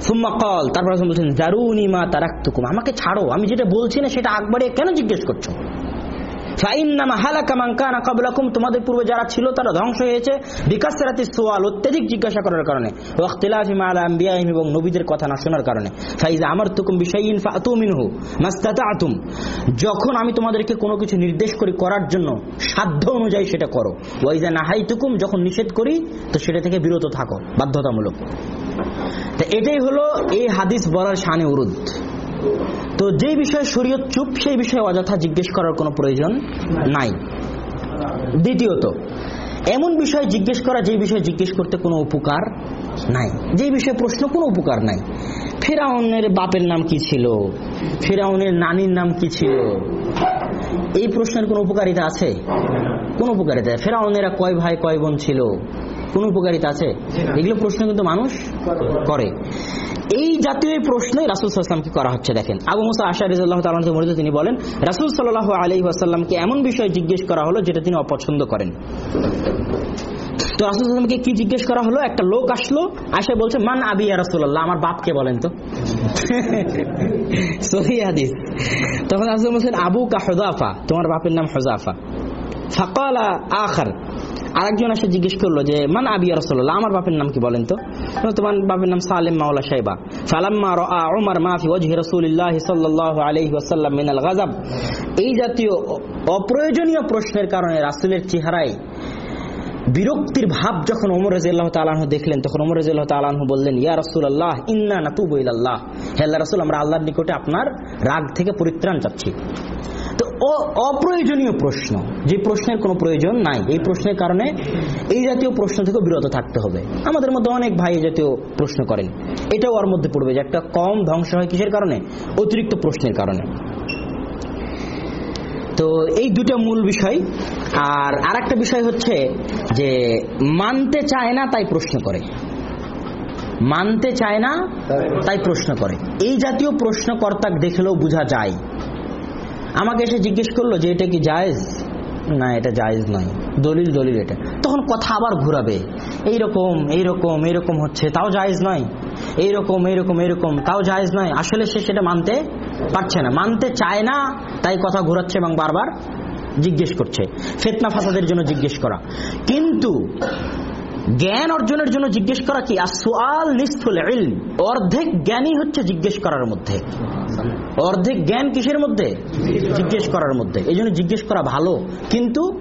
সুম্মা কল, তারপর বলছেন, জারুনি মা তারাক্তুকুম। আমাকে ছাড়ো, আমি যেটা বলছি না সেটা আকবরে কেন জিজ্ঞেস করছ? তোমাদের পূর্বে যারা ছিল তারা ধ্বংস হয়েছে। বিকাসরাতি সোয়াল, অত্যাধিক জিজ্ঞাসা করার কারণে। ওয়াখতিলাফি মা আলা আম্বিয়াহিম এবং নবীদের কথা না শোনার কারণে। বিশাইইন ফাতু মিনহু মাস্তাতাতুম যখন আমি তোমাদেরকে কোনো কিছু নির্দেশ করি করার জন্য, সাধ্য অনুযায়ী সেটা করো। ওয়াইজা নাহাইতুকুম, যখন নিষেধ করি, তো সেটা থেকে বিরত থাকো, বাধ্যতামূলক। তা এটাই হলো এই হাদিস বলার শানে উরুদ। তো যে বিষয়ে শরীয়ত চুপ, সেই বিষয়ে অযথা জিজ্ঞেস করার কোনো প্রয়োজন নাই। দ্বিতীয়ত, এমন বিষয় জিজ্ঞেস করা যে বিষয়ে জিজ্ঞেস করতে কোনো উপকার নাই। যে বিষয়ে প্রশ্ন, কোনো উপকার নাই। ফেরাউনের বাপের নাম কি ছিল? ফেরাউনের নানির নাম কি ছিল? এই প্রশ্নের কোনো উপকারিতা আছে? কোন উপকারিতা ফেরাউনেরা কয় ভাই, কয় বোন ছিল? কোন উপকারিতা আছে? এগুলো প্রশ্ন কিন্তু মানুষ করে। এই জাতীয় প্রশ্নই রাসুল সাল্লামকে করা হচ্ছে দেখেন। আবু মুসা আশা রিজাল্লাহ তালকে তিনি বলেন রাসুল সাল্লাহ আলি আসাল্লামকে এমন বিষয় জিজ্ঞেস করা হলো যেটা তিনি অপছন্দ করেন। তো রাসুল সাল্লামকে কি জিজ্ঞেস করা হলো? একটা লোক আসলো আসে বলছে মান আবি রাসুল্লাহ আমার বাপকে বলেন তো। [LAUGHS] সহি হাদিস। তখন রাসুল বলছেন আবু কা হজাফা তোমার বাপের নাম হজাফা ফাকালা আখার। আরেকজন এসে জিজ্ঞেস করল যে, মান আবি রসল্লাহ আমার বাপের নাম কি বলেন তো? তোমার বাপের নাম সালেম মাওলা সাহেবা ফালাম্মা রাআ উমর মা ফি ওয়াজহি রাসূলিল্লাহ সাল্লাল্লাহু মিনাল এই জাতীয় অপ্রয়োজনীয় প্রশ্নের কারণে রাসূলের চেহারায় বিরক্তির ভাব যখন ওমর রাজিয়াল্লাহ তাআলাহু দেখলেন, তখন ওমর রাজিয়াল্লাহ তাআলাহু বললেন, ইয়া রাসূলুল্লাহ, ইন্না নাতুবু ইলাল্লাহ। হে আল্লাহ রাসূল, আমরা আল্লাহর নিকটে আপনার রাগ থেকে পরিত্রাণ চাচ্ছি। তো অপ্রয়োজনীয় প্রশ্ন, যে প্রশ্নের কোনো প্রয়োজন নাই, এই প্রশ্নের কারণে এই জাতীয় প্রশ্ন থেকে বিরত থাকতে হবে। আমাদের মধ্যে অনেক ভাই এই জাতীয় প্রশ্ন করেন। এটাও ওর মধ্যে পড়বে যে একটা কম ধ্বংস হয় কিসের কারণে? অতিরিক্ত প্রশ্নের কারণে। তো এই দুটো মূল বিষয়। আর আরেকটা বিষয় হচ্ছে যে, মানতে চায় না তাই প্রশ্ন করে। মানতে চায় না তাই প্রশ্ন করে। এই জাতীয় প্রশ্নকর্তা দেখলেও বোঝা যায়। আমাকে এসে জিজ্ঞেস করল যে, এটা কি জায়েজ? না, এটা জায়েজ নয়। দলিল দলিল এটা। তখন কথা আবার ঘুরাবে। এইরকম এইরকম এইরকম হচ্ছে, তাও জায়েজ নয়। এইরকম এইরকম এইরকম, তাও জায়েজ নয়। আসলে সে সেটা মানতে পারছে না। মানতে চায় না, তাই কথা ঘোরাচ্ছে এবং বারবার জিজ্ঞেস করছে। ফেতনা ফাসাদের জন্য জিজ্ঞেস করা। কিন্তু জ্ঞান অর্জনের জন্য জিজ্ঞেস করা কি? আর সোয়াল নিষ্ফুল ইলম। অর্ধেক জ্ঞানই হচ্ছে জিজ্ঞেস করার মধ্যে। অর্ধেক জ্ঞান কিসের মধ্যে? জিজ্ঞেস করার মধ্যে। এই জন্য জিজ্ঞেস করা ভালো। কিন্তু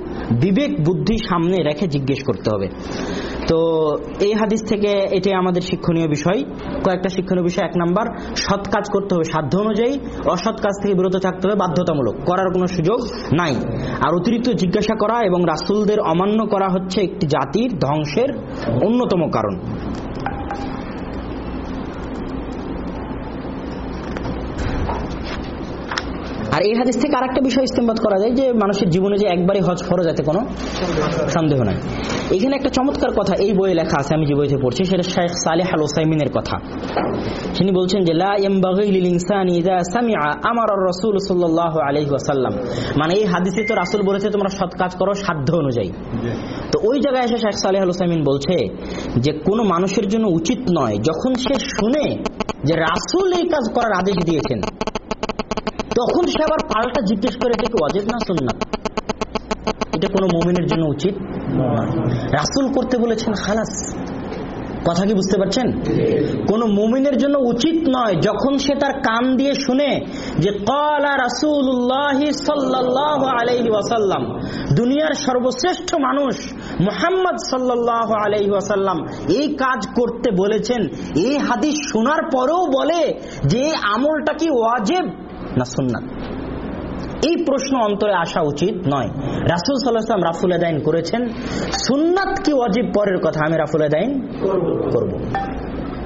বিবেক, বুদ্ধি সামনে রেখে জিজ্ঞেস করতে হবে। তো এই হাদিস থেকে এটাই আমাদের শিক্ষণীয় বিষয়। কয়েকটা শিক্ষণীয় বিষয়, এক নাম্বার, সৎ কাজ করতে হবে সাধ্য অনুযায়ী, অসৎ কাজ থেকে বিরত থাকতে হবে বাধ্যতামূলক, করার কোনো সুযোগ নাই। আর অতিরিক্ত জিজ্ঞাসা করা এবং রাসুলদের অমান্য করা হচ্ছে একটি জাতির ধ্বংসের অন্যতম কারণ। আর এই হাদিস থেকে আরেকটা বিষয় ইস্তেমবাদ করা যায় যে মানুষের জীবনে যে একবারই হজ ফরজ এতে কোনো সন্দেহ নাই। এখানে একটা চমৎকার কথা, এই বইয়ে লেখা আছে, আমি যে বইতে পড়ছি, সেটা শেখ সালেহ আল ওসাইমিনের কথা। তিনি বলছেন যে রাসূল ওয়াসাল্লাম। মানে এই হাদিসে তো রাসূল বলেছে, তোমরা সৎ কাজ করো সাধ্য অনুযায়ী। তো ওই জায়গায় এসে শেখ সালেহ আল ওসাইমিন বলছে যে, কোনো মানুষের জন্য উচিত নয়, যখন সে শুনে যে রাসূল এই কাজ করার আদেশ দিয়েছেন তখন সে আবার পাল্টা জিজ্ঞেস করে এটা কি অজেব না সুন্নাত? এটা কোনো মুমিনের জন্য উচিত রাসুল করতে বলেছেন, খালাস। কথা কি বুঝতে পারছেন? কোন মুমিনের জন্য উচিত নয় যখন সে তার কান দিয়ে শুনে যে কলা আলাইহি ওয়াসাল্লাম, দুনিয়ার সর্বশ্রেষ্ঠ মানুষ মুহাম্মদ সাল্লাল্লাহু আলাইহি এই কাজ করতে বলেছেন, এই হাদিস শোনার পরেও বলে যে আমলটা কি ওয়াজিব না সুন্নাত? এই প্রশ্ন অন্তরে আসা উচিত নয়। রাসুল সাল্লাহাম রাফুল আদাইন করেছেন। সুন্নাত কি অজীব পরের কথা আমি রাফুল আদাইন করব।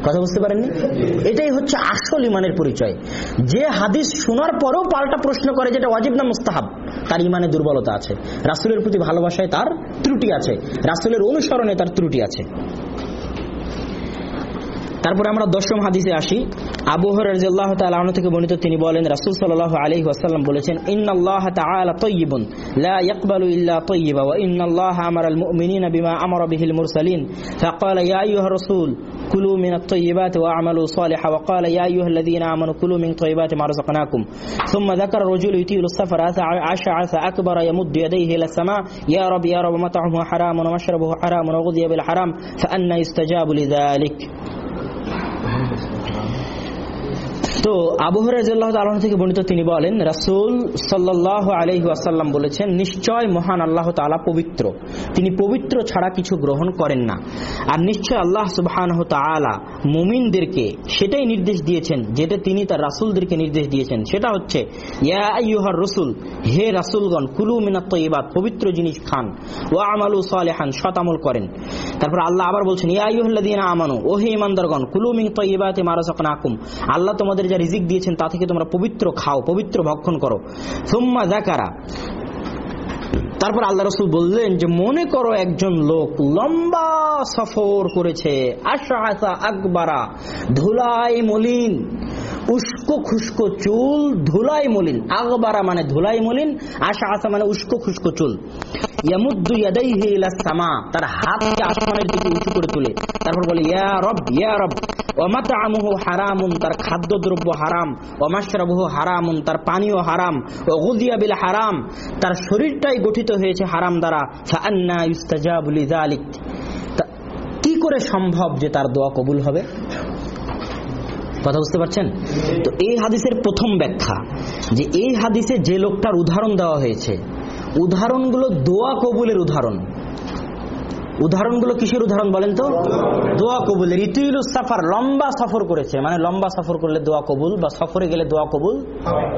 কথা বুঝতে পারেননি? এটাই হচ্ছে আসল ইমানের পরিচয়। যে হাদিস শোনার পরেও পাল্টা প্রশ্ন করে যেটা অজিব না মুস্তাহাব, তার ইমানে দুর্বলতা আছে। রাসুলের প্রতি ভালোবাসায় তার ত্রুটি আছে। রাসুলের অনুসরণে তার ত্রুটি আছে। তারপরে আমরা দশম হাদিসে আসি। আবু হরাহ তাআলা থেকে বর্ণিত তিনি বলেন রাসূল সাল্লাল্লাহু আলাইহি ওয়াসাল্লাম বলেছেন ইন্নাল্লাহ তাআলা তাইয়্যিবুন লা ইয়াকবালু ইল্লা তাইয়্যিবা ওয়া ইন্নাল্লাহা আমারা আল মুমিনিনা বিমা আমারা বিহিল মুরসালিন ফাকালা ইয়া আইয়ুহার রাসূল كلوا من الطيبات واعملوا صالحا وقال يا ايها الذين امنوا كلوا من طيبات ما رزقناكم ثم ذكر الرجل يطيل السفر اشعث اكبر يمد يديه الى السماء يا رب يا رب مطعمه حرام ومشربه حرام وغذي بالحرام فأنا يستجاب لذلك তো আবু হরাহ থেকে বর্ণিত তিনি বলেন, রাসূল সাল্লাহ আলহি আসাল্লাম বলেছেন, নিশ্চয় মহান আল্লাহ তাআলা পবিত্র। তিনি পবিত্র ছাড়া কিছু গ্রহণ করেন না। আর নিশ্চয় আল্লাহ সুবহান তাআলা মুমিনদেরকে সেটাই নির্দেশ দিয়েছেন, যেটা তিনি তার রাসূলদেরকে নির্দেশ দিয়েছেন। সেটা হচ্ছে, ইয়া রসুল, হে রাসূলগণ, কুলু মিনাত তৈবাত পবিত্র জিনিস খান ও আমালু সালেহান আমল করেন। তারপর আল্লাহ আবার বলছেন, ইয়া আইয়ুহাল্লাযীনা আমানু ও হে ইমানদারগণ কুলু মিন তৈবাতে মা রাযাকনাকুম, আল্লাহ তোমাদের যা রিজিক দিয়েছেন তা থেকে তোমরা পবিত্র খাও, পবিত্র ভক্ষণ করো। সোম্মা জাকারা তারপর আল্লাহ রসুল বললেন যে, মনে করো একজন লোক লম্বা সফর করেছে আশা আকবারা, ধুলাই মলিন। উস্কো খুস্কো চুল, ধুলাই মলিন। আকবারা মানে ধুলাই মলিন, আশা মানে উস্কো খুস্কো চুল। তার হাতকে আসমানের দিকে উঁচু করে তুলে। তারপর বলে হারাম। তার হারাম। হারাম। তার শরীরটাই গঠিত হয়েছে হারাম দ্বারা। কি করে সম্ভব যে তার দোয়া কবুল হবে? কথা বুঝতে পারছেন? তো এই হাদিসের প্রথম ব্যাখ্যা যে এই হাদিসে যে লোকটার উদাহরণ দেওয়া হয়েছে, উদাহরণগুলো দোয়া কবুলের উদাহরণ। উদাহরণগুলো কিসের উদাহরণ বলেন তো? দোয়া কবুল ঋতুইল সাফার, লম্বা সফর করেছে। মানে লম্বা সফর করলে দোয়া কবুল বা সফরে গেলে দোয়া কবুল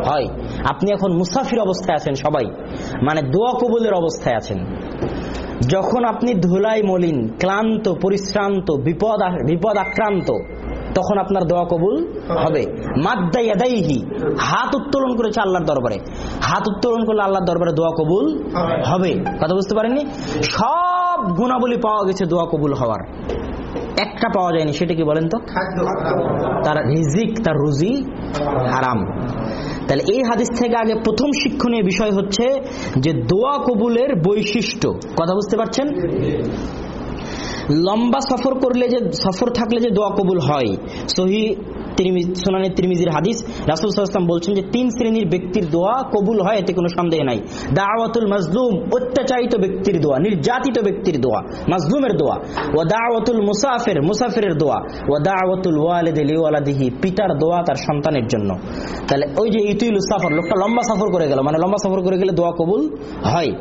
হয়। আপনি এখন মুসাফির অবস্থায় আছেন সবাই। মানে দোয়া কবুলের অবস্থায় আছেন। যখন আপনি ধুলাই মলিন, ক্লান্ত, পরিশ্রান্ত, বিপদ বিপদ আক্রান্ত তখন আপনার দোয়া কবুল হবে। মাদ্দাইহি হাত উত্তোলন করেছে আল্লাহর দরবারে। হাত উত্তোলন করলে আল্লাহর দরবারে দোয়া কবুল হবে। কথা বুঝতে পারেননি? সব গুণাবলী পাওয়া গেছে দোয়া কবুল হওয়ার। একটা পাওয়া যায়নি সেটা কি বলেন তো? তার রিজিক তার রুজি হারাম। তাহলে এই হাদিস থেকে আগে প্রথম শিক্ষণীয় বিষয় হচ্ছে যে দোয়া কবুলের বৈশিষ্ট্য। কথা বুঝতে পারছেন? লম্বা সফর করলে যে, সফর থাকলে যে দোয়া কবুল হয়। সহি সোনানি তিরমিজির হাদিস, রাসুল সাল্লাম বলছেন যে, তিন শ্রেণির ব্যক্তির দোয়া কবুল হয়, এতে কোনো সন্দেহ নাই। দাওয়াতুল মাজলুম, অত্যাচারিত ব্যক্তির দোয়া, নির্যাতিত ব্যক্তির দোয়া, মাজলুমের দোয়া। ও দাওয়াতুল মুসাফের, মুসাফিরের দোয়া। ও দাওয়াতুল ওয়ালেদ ওয়ালাদিহি পিতার দোয়া তার সন্তানের জন্য। তাহলে ওই যে ইতুল সফর, লোকটা লম্বা সফর করে গেল মানে লম্বা সফর করে গেলে দোয়া কবুল হয়।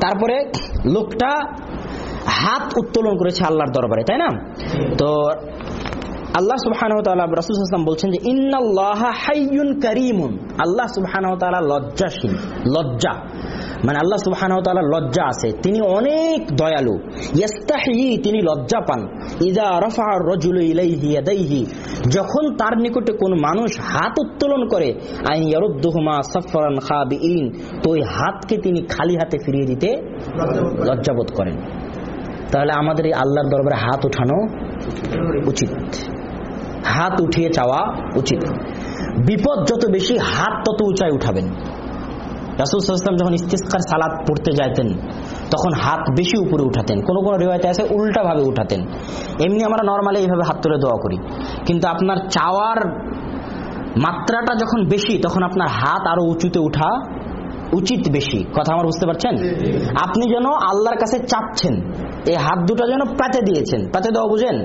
তারপরে লোকটা হাত উত্তোলন করেছে আল্লাহর দরবারে, তাই না? তো আল্লাহ সুবহানাহু ওয়া তাআলা বলছেন যে, ইন্নাল্লাহ কারীমুন। আল্লাহ তাআলা লজ্জাশীল, লজ্জা। মানে আল্লাহ সুবহানাহু লজ্জা আছে, তিনি অনেক দয়ালু। ইস্তাহি তিনি লজ্জা পান। ইযা রাফা আর-রাজুলু ইলাইহি যখন তার নিকটে কোন মানুষ হাত উত্তোলন করে, আইন ইয়ারুদ্দুহুমা সাফরান খাবিইন তো ওই হাতকে তিনি খালি হাতে ফিরিয়ে দিতে লজ্জাবোধ করেন। তাহলে আমাদের এই আল্লাহর দরবারে হাত উঠানো উচিত। হাত উঠিয়ে চাওয়া উচিত। বিপদ যত বেশি হাত তত উঁচায় উঠাবেন। রাসুল সাল্লাম যখন ইস্তিস্কার সালাদ পড়তে যাইতেন তখন হাত বেশি উপরে উঠাতেন। কোনো কোনো রেওয়ায়তে আছে উল্টা ভাবে উঠাতেন। এমনি আমরা নর্মালি এইভাবে হাত তুলে দোয়া করি। কিন্তু আপনার চাওয়ার মাত্রাটা যখন বেশি তখন আপনার হাত আরও উঁচুতে উঠা উচিত বেশি। কথা আমার বুঝতে পারছেন? আপনি যেন আল্লাহর কাছে চাচ্ছেন এই হাত দুটো যেন পাতে দিয়েছেন পাতে দেওয়া বুঝেন?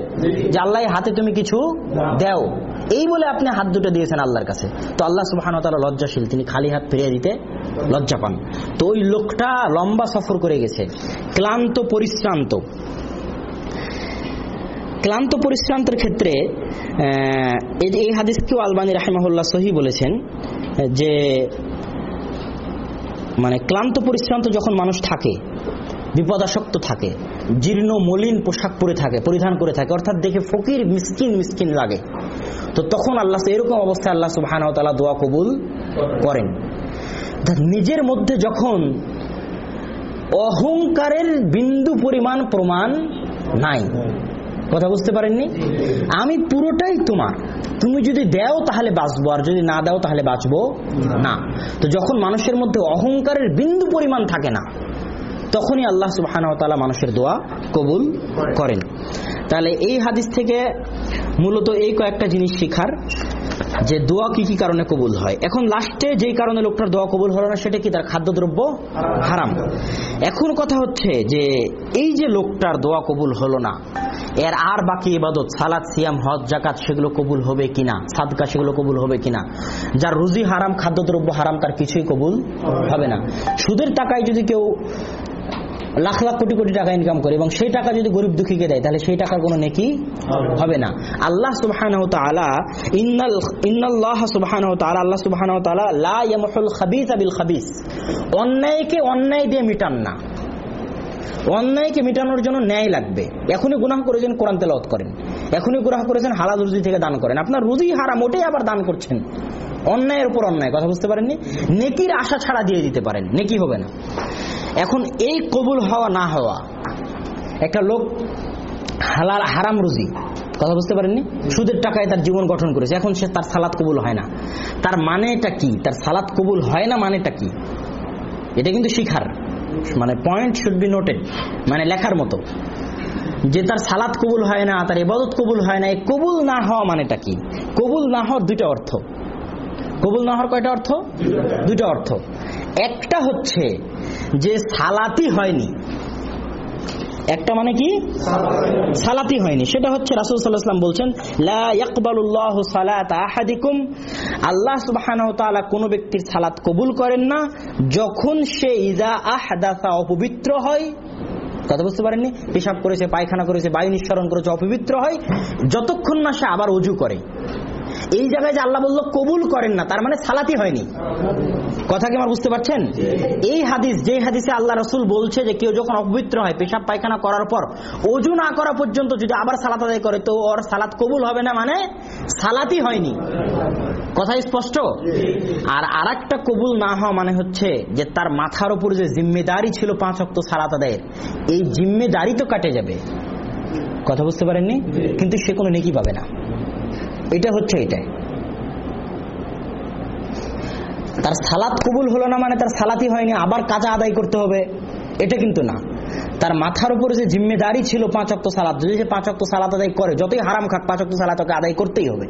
যে আল্লাহ হাতে তুমি কিছু দেও। এই বলে আপনি হাত দুটো দিয়েছেন আল্লাহর কাছে। তো আল্লাহ সুবহান লজ্জাশীল তিনি খালি হাত ফিরিয়ে দিতে লজ্জা পান। তো ওই লোকটা লম্বা সফর করে গেছে। ক্লান্ত পরিশ্রান্ত। ক্লান্ত পরিশ্রান্তের ক্ষেত্রে এই হাদিসকেও আলবানী রাহেমাহুল্লাহ সহি বলেছেন যে মানে ক্লান্ত পরিশ্রান্ত যখন মানুষ থাকে বিপদাসক্ত থাকে, জীর্ণ, মলিন পোশাক পরে থাকে, পরিধান করে থাকে, অর্থাৎ দেখে ফকির মিসকিন মিসকিন লাগে। তো তখন আল্লাহ এরকম অবস্থায় আল্লাহ সুবাহান দোয়া কবুল করেন। নিজের মধ্যে যখন অহংকারের বিন্দু পরিমাণ প্রমাণ নাই। কথা বুঝতে পারেননি? আমি পুরোটাই তোমার। তুমি যদি দেও তাহলে বাঁচবো, আর যদি না দাও তাহলে বাঁচবো না। তো যখন মানুষের মধ্যে অহংকারের বিন্দু পরিমাণ থাকে না তখনই আল্লাহ সুবাহান তালা মানুষের দোয়া কবুল করেন। তাহলে এই হাদিস থেকে মূলত এই কয়েকটা জিনিস শিখার যে দোয়া কি কি কারণে কবুল হয়। এখন লাস্টে যেই কারণে লোকটার দোয়া কবুল হলো না, সেটা কি? তার খাদ্যদ্রব্য হারাম। এখন কথা হচ্ছে যে এই যে লোকটার দোয়া কবুল হলো না, এর আর বাকি ইবাদত, সালাদ, সিয়াম, হজ জাকাত সেগুলো কবুল হবে কিনা? সাদকা সেগুলো কবুল হবে কিনা? যার রুজি হারাম, খাদ্যদ্রব্য হারাম, তার কিছুই কবুল হবে না। সুদের টাকায় যদি কেউ লাখ লাখ কোটি কোটি টাকা ইনকাম করে এবং সেই টাকা যদি গরিব দুঃখীকে দেয় তাহলে সেই টাকার কোনো নেকি হবে না। আল্লাহ সুবহান ইন্নাল ইন্নাল্লাহ সুবহান আল্লাহ সুবহান খাবিস বিল খাবিস। অন্যায়কে অন্যায় দিয়ে মিটান না। অন্যায়কে মেটানোর জন্য ন্যায় লাগবে। এখনই গুনাহ করেছেন কোরআন তেলাওয়াত করেন। এখনই গুনাহ করেছেন হালাল রুজি থেকে দান করেন। আপনার রুজি হারা মোটেই আবার দান করছেন। অন্যায়ের উপর অন্যায়, কথা বুঝতে পারেননি? নেকির আশা ছাড়া দিয়ে দিতে পারেন নেকি হবে না। এখন এই কবুল হওয়া, না হওয়া, একটা লোক হালাল, হারাম রুজি, কথা বুঝতে পারেননি? সুদের টাকায় তার জীবন গঠন করেছে, এখন সে তার সালাদ কবুল হয় না। তার মানেটা কি? তার সালাদ কবুল হয় না মানেটা কি? এটা কিন্তু শিখার মানে পয়েন্ট শুড বি নোটেড মানে লেখার মতো। যে তার সালাদ কবুল হয় না, তার ইবাদত কবুল হয় না, এই কবুল না হওয়া মানেটা কি? কবুল না হওয়ার দুইটা অর্থ। কবুল না হওয়ার কয়টা অর্থ? দুটো অর্থ। একটা হচ্ছে যে সালাতি হয়নি। একটা মানে কি? সালাতি হয়নি। সেটা হচ্ছে রাসুল সাল্লাহাম বলছেন আল্লাহ সুবাহ কোন ব্যক্তির সালাত কবুল করেন না, যখন সে ইজা আহদাসা অপবিত্র হয়, কথা বুঝতে পারেননি? পেশাব করেছে, পায়খানা করেছে, বায়ু নিঃসরণ করেছে, অপবিত্র হয়, যতক্ষণ না সে আবার অজু করে। এই জায়গায় যে আল্লাহ বলল কবুল করেন না, তার মানে সালাতি হয়নি। কথা কি আমার বুঝতে পারছেন? এই হাদিস, যে হাদিসে আল্লাহ রসুল বলছে যে কেউ যখন অপবিত্র হয়, পেশাব পায়খানা করার পর অজু না করা পর্যন্ত যদি আবার সালাত আদায় করে, তো ওর সালাত কবুল হবে না মানে সালাতি হয়নি। কথা স্পষ্ট? আর আর একটা কবুল না হওয়া মানে হচ্ছে যে তার মাথার উপর যে জিম্মেদারি ছিল পাঁচ অক্ত সালাত আদায়ের, এই জিম্মেদারি তো কাটে যাবে। কথা বুঝতে পারেননি? কিন্তু সে কোনো নেকি পাবে না। এটা হচ্ছে এটাই তার সালাত কবুল হলো না মানে তার সালাতই হয়নি আবার কাজা আদায় করতে হবে এটা কিন্তু না। তার মাথার উপরে যে জিম্মেদারি ছিল পাঁচ অক্ত সালাত যদি সে পাঁচ অক্ত সালাত আদায় করে যতই হারাম খাক পাঁচ অক্ত সালাত ওকে আদায় করতেই হবে।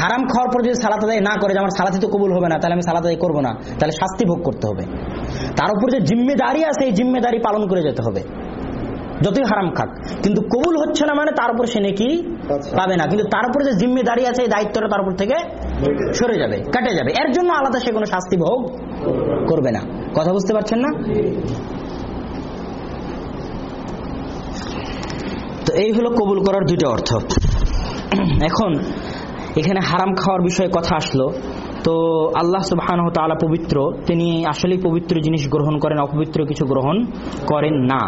হারাম খাওয়ার পর যদি সালাত আদায় না করে যে আমার সালাতি তো কবুল হবে না তাহলে আমি সালাত আদায় করব না তাহলে শাস্তি ভোগ করতে হবে। তার উপর যে জিম্মেদারি আছে এই জিম্মেদারি পালন করে যেতে হবে। যতই হারাম খাক। কিন্তু কবুল হচ্ছে না মানে তার উপর সে নাকি পাবে না। কিন্তু তার উপর যে জিম্মেদারি আছে এই দায়িত্বটা তার উপর থেকে সরে যাবে কেটে যাবে। এর জন্য আলাদা সে কোনো শাস্তি ভোগ করবে না। কথা বুঝতে পারছেন না? তো এই হলো কবুল করার দুইটা অর্থ। এখন এখানে হারাম খাওয়ার বিষয়ে কথা আসলো। তো আল্লাহ সুবহান পবিত্র, তিনি আসলেই পবিত্র জিনিস গ্রহণ করেন, অপবিত্র কিছু গ্রহণ করেন না।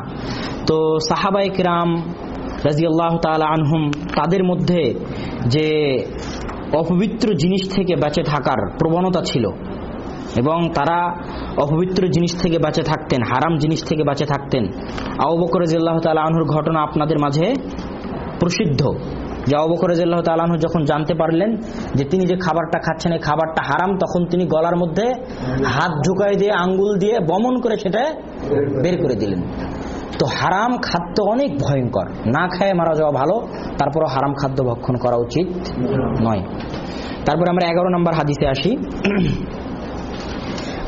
তো সাহাবাই কিরাম রাজি আল্লাহ তালা আনহুম, তাদের মধ্যে যে অপবিত্র জিনিস থেকে বেঁচে থাকার প্রবণতা ছিল এবং তারা অপবিত্র জিনিস থেকে বেঁচে থাকতেন, হারাম জিনিস থেকে বেঁচে থাকতেন। আবু বকর রাদিয়াল্লাহু তাআলা আনহুর ঘটনা আপনাদের মাঝে প্রসিদ্ধ। যে আবু বকর রাদিয়াল্লাহু তাআলা যখন জানতে পারলেন যে তিনি যে খাবারটা খাচ্ছেন, এই খাবারটা হারাম, তখন তিনি গলার মধ্যে হাত ঢুকাই দিয়ে, আঙ্গুল দিয়ে বমন করে সেটা বের করে দিলেন। তো হারাম খাদ্য অনেক ভয়ঙ্কর। না খেয়ে মারা যাওয়া ভালো, তারপরও হারাম খাদ্য ভক্ষণ করা উচিত নয়। তারপর আমরা এগারো নম্বর হাদিসে আসি। [CLEARS THROAT]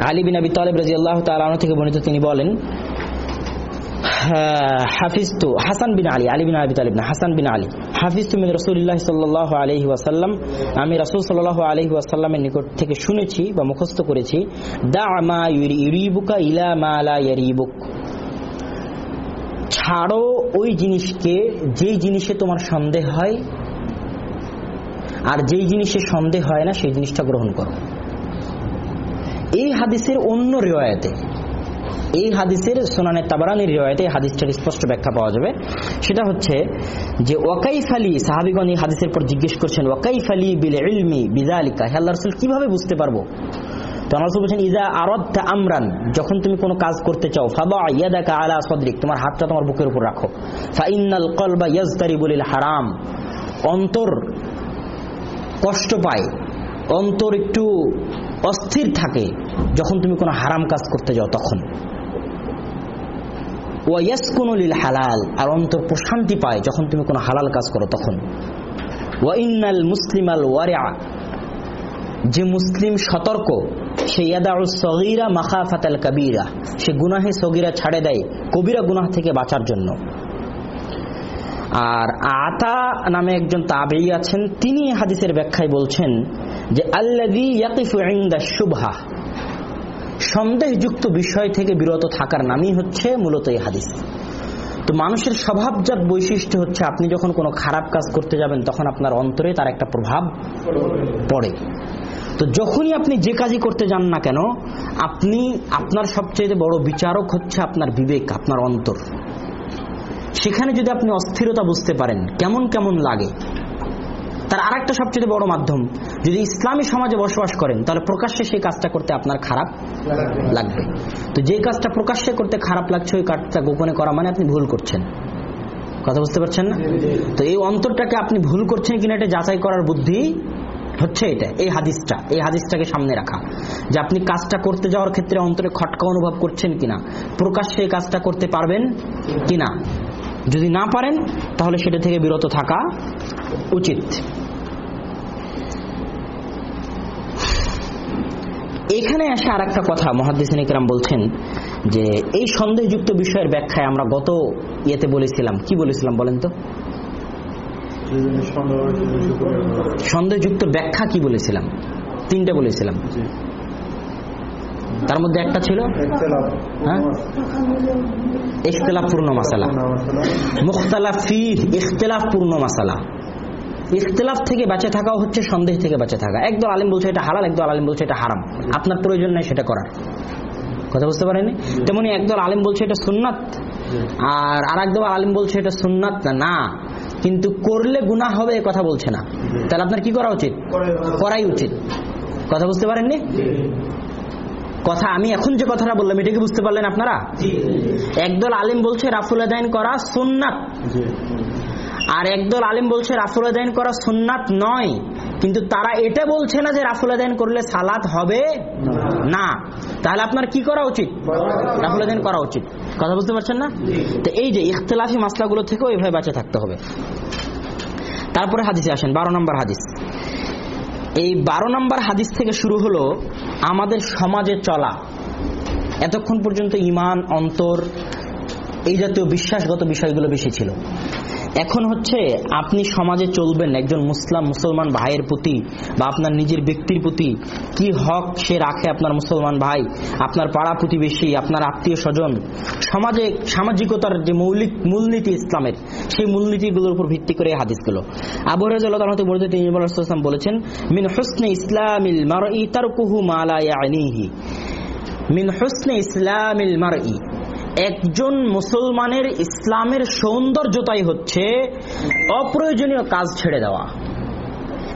আলী বিন আবি তালেব রাজি আল্লাহ তালন থেকে বর্ণিত তিনি বলেন হাফিজ তু হাসান বিন আলী আলী বিন আবি তালিব না, হাসান বিন আলী। হাফিজ তু মিন রসুল্লাহ সাল্লাহ আলহি ওয়াসাল্লাম। আমি রাসুল সাল্লাহ আলহি ওয়াসাল্লামের নিকট থেকে শুনেছি বা মুখস্থ করেছি দা মা ইউরিবুকা ইলা মা ইয়ারিবুক। ছাড়ো ওই জিনিসকে যেই জিনিসে তোমার সন্দেহ হয়, আর যেই জিনিসে সন্দেহ হয় না, সেই জিনিসটা গ্রহণ করো। এই হাদিসের অন্য রেওয়ায়তে এই হাদিসের সোনানের তাবারানির রেওয়ায়তে এই হাদিসটার স্পষ্ট ব্যাখ্যা পাওয়া যাবে। সেটা হচ্ছে যে, ওয়াকাইফ আলী সাহাবিগণ এই হাদিসের পর জিজ্ঞেস করছেন, ওয়াকাইফ আলী বিল ইলমি বিজালিকা হে আল্লাহ রসুল, কীভাবে বুঝতে পারব? আমরান, যখন তুমি কোনো কাজ করতে চাও তোমার হাতটা তোমার বুকের উপর রাখো। হারাম, অন্তর কষ্ট পায়, অন্তর একটু অস্থির থাকে যখন তুমি কোনো হারাম কাজ করতে যাও তখন। ওয়াসকুনুলিল হালাল, আর অন্তর প্রশান্তি পায় যখন তুমি কোনো হালাল কাজ করো তখন। ওয়াইনাল মুসলিমাল ওয়ারিয়া যে মুসলিম সতর্ক, সে ইয়াদাউ সগীরা মাখাফাতাল কাবীরা, সে গুনাহে সগীরা ছাড়ে দেয় কবিরা গুনাহ থেকে বাঁচার জন্য। আর আতা নামে একজন তাবেই আছেন, তিনি হাদিসের ব্যাখ্যায় বলছেন যে আল্লাদি ইয়াকিফু ইনদা শুভহা সন্দেহযুক্ত বিষয় থেকে বিরত থাকার নামই হচ্ছে মূলত এই হাদিস। তো মানুষের স্বভাবজাত বৈশিষ্ট্য হচ্ছে, আপনি যখন কোনো খারাপ কাজ করতে যাবেন, তখন আপনার অন্তরে তার একটা প্রভাব পড়ে। তো যখনই আপনি যে কাজই করতে যান না কেন, আপনি, আপনার সবচেয়ে বড় বিচারক হচ্ছে আপনার বিবেক, আপনার অন্তর। সেখানে যদি আপনি অস্থিরতা বুঝতে পারেন, কেমন কেমন লাগে, তার আর একটা সবচেয়ে বড় মাধ্যম, যদি ইসলামী সমাজে বসবাস করেন, তাহলে প্রকাশ্যে সেই কাজটা করতে আপনার খারাপ লাগবে। তো যে কাজটা প্রকাশ্যে করতে খারাপ লাগছে, ওই কাজটা গোপনে করা মানে আপনি ভুল করছেন। কথা বুঝতে পারছেন না? তো এই অন্তরটাকে আপনি ভুল করছেন কিনা এটা যাচাই করার বুদ্ধি হচ্ছে এটা, এই হাদিসটা, এই হাদিসটাকে সামনে রাখা। যে আপনি কাজটা করতে যাওয়ার ক্ষেত্রে অন্তরে খটকা অনুভব করছেন কিনা, প্রকাশ্যে এই কাজটা করতে পারবেন কিনা? যদি না পারেন, তাহলে সেটা থেকে বিরত থাকা উচিত। এখানে এসে আর একটা কথা মহাদিসিন ইকরাম বলছেন যে, এই সন্দেহযুক্ত বিষয়ের ব্যাখ্যায় আমরা গত ইয়েতে বলেছিলাম। কি বলেছিলাম বলেন তো? সন্দেহযুক্ত ব্যাখ্যা কি বলেছিলাম? তিনটা বলেছিলাম। তার মধ্যে একটা ছিল? হ্যাঁ? ইখতলাফ পূর্ণ মাসালা। মুখতালাফ ফি ইখতলাফ পূর্ণ মাসালা। ইখতলাফ থেকে বেঁচে থাকাও হচ্ছে সন্দেহ থেকে বেঁচে থাকা। একদল আলিম বলছে এটা হালাল, একদল আলিম বলছে এটা হারাম। আপনার প্রয়োজন নেই সেটা করার। কথা বুঝতে পারেনি তেমনি একদল আলিম বলছে এটা সুন্নাত, আর আর একদল আলিম বলছে এটা সুন্নাত না কিন্তু করলে গুনাহ হবে কথা বলছে না। তাহলে আপনার কি করা উচিত? করাই উচিত। কথা বুঝতে পারেননি? কথা আমি এখন যে কথাটা বললাম এটা কি বুঝতে পারলেন আপনারা? একদল আলিম বলছে রাফুল আদায়ন করা সুন্নাত। আর একদল আলিম বলছে রাফুল আদায়ন করা সুন্নাত নয়। কিন্তু তারা এটা বলছে না যে রাফুল আদান করলে সালাত হবে না। তাহলে আপনার কি করা উচিত? রাফুল আদান করা উচিত। কথা বুঝতে পারছেন না? তো এই যে ইখতলাফি মাসলাগুলো থেকেও এইভাবে বাঁচে থাকতে হবে। তারপরে হাদিসে আসেন বারো নম্বর হাদিস। এই বারো নম্বর হাদিস থেকে শুরু হলো আমাদের সমাজে চলা। এতক্ষণ পর্যন্ত ইমান, অন্তর এই জাতীয় বিশ্বাসগত বিষয়গুলো বেশি ছিল। এখন হচ্ছে আপনি সমাজে চলবেন, একজন মুসলাম, মুসলমান ভাইয়ের প্রতি বা আপনার নিজের ব্যক্তির প্রতি কি হক সে রাখে আপনার মুসলমান ভাই, আপনার পাড়া প্রতিবেশী, আপনার আত্মীয় স্বজন? সমাজে সামাজিকতার যে মৌলিক মূলনীতি ইসলামের, সেই মূলনীতিগুলোর উপর ভিত্তি করে হাদিসগুলো। আবু তিনি বলেছেন, মিন হুসনে ইসলামিল মারই তারকুহু মালা ইয়ানিহি। মিন হুসনে ইসলামিল মারই একজন মুসলমানের ইসলামের সৌন্দর্যতাই হচ্ছে অপ্রয়োজনীয় কাজ ছেড়ে দেওয়া।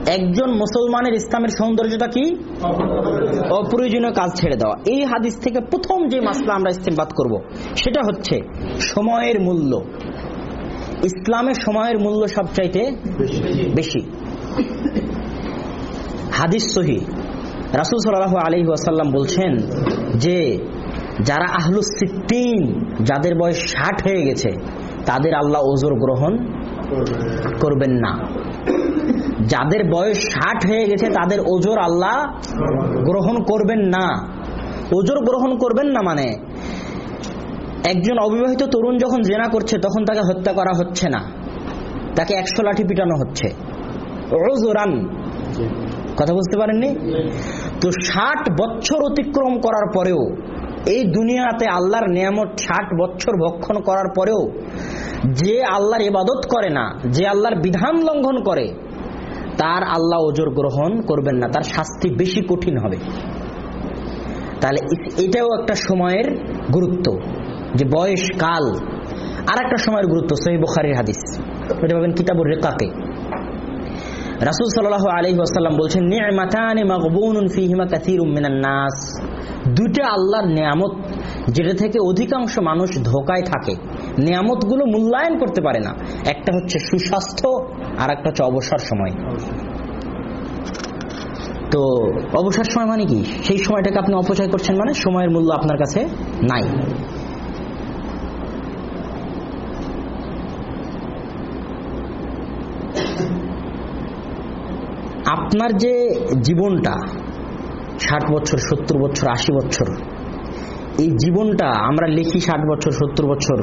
একজন মুসলমানের ইসলামের সৌন্দর্যতা কি? অপ্রয়োজনীয় কাজ ছেড়ে দেওয়া। এই হাদিস থেকে প্রথম যে মাসলা আমরা ইস্তেমবাদ করব, সেটা হচ্ছে সময়ের মূল্য। ইসলামের সময়ের মূল্য সবচাইতে বেশি। হাদিস সহি। রাসুল সাল্লাহ আলহি আসাল্লাম বলছেন যে যারা আহলু সিদ্দিন, যাদের বয়স ষাট হয়ে গেছে, তাদের আল্লাহ ওজোর গ্রহণ করবেন না। যাদের বয়স ষাট হয়ে গেছে, তাদের ওজোর আল্লাহ গ্রহণ করবেন না। ওজোর গ্রহণ করবেন না মানে একজন অবিবাহিত তরুণ যখন জেনা করছে, তখন তাকে হত্যা করা হচ্ছে না। তাকে একশো লাঠি পিটানো হচ্ছে। ওজোরান। কথা বুঝতে পারেননি? তো ষাট বছর অতিক্রম করার পরেও এই দুনিয়াতে আল্লাহর নিয়ামত ষাট বছর ভক্ষণ করার পরেও যে আল্লাহর ইবাদত করে না, যে আল্লাহর বিধান লঙ্ঘন করে, তার আল্লাহ ওজোর গ্রহণ করবেন না, তার শাস্তি বেশি কঠিন হবে। তাহলে এটাও একটা সময়ের গুরুত্ব, যে বয়স, কাল আর একটা সময়ের গুরুত্ব সহি বুখারির হাদিস। এটা পাবেন কিতাবুর রেকাকে। রাসুল সাল্লাহ আলহি আসাল্লাম বলছেন নাস। দুইটা আল্লাহর নিয়ামত যেটা থেকে অধিকাংশ মানুষ ধোকায় থাকে, নিয়ামতগুলো মূল্যায়ন করতে পারে না। একটা হচ্ছে সুস্বাস্থ্য আর একটা হচ্ছে অবসর সময়। তো অবসর সময় মানে কি? সেই সময়টাকে আপনি অপচয় করছেন মানে সময়ের মূল্য আপনার কাছে নাই। আপনার যে জীবনটা ষাট বছর সত্তর বছর আশি বছর এই জীবনটা আমরা লিখি ষাট বছর সত্তর বছর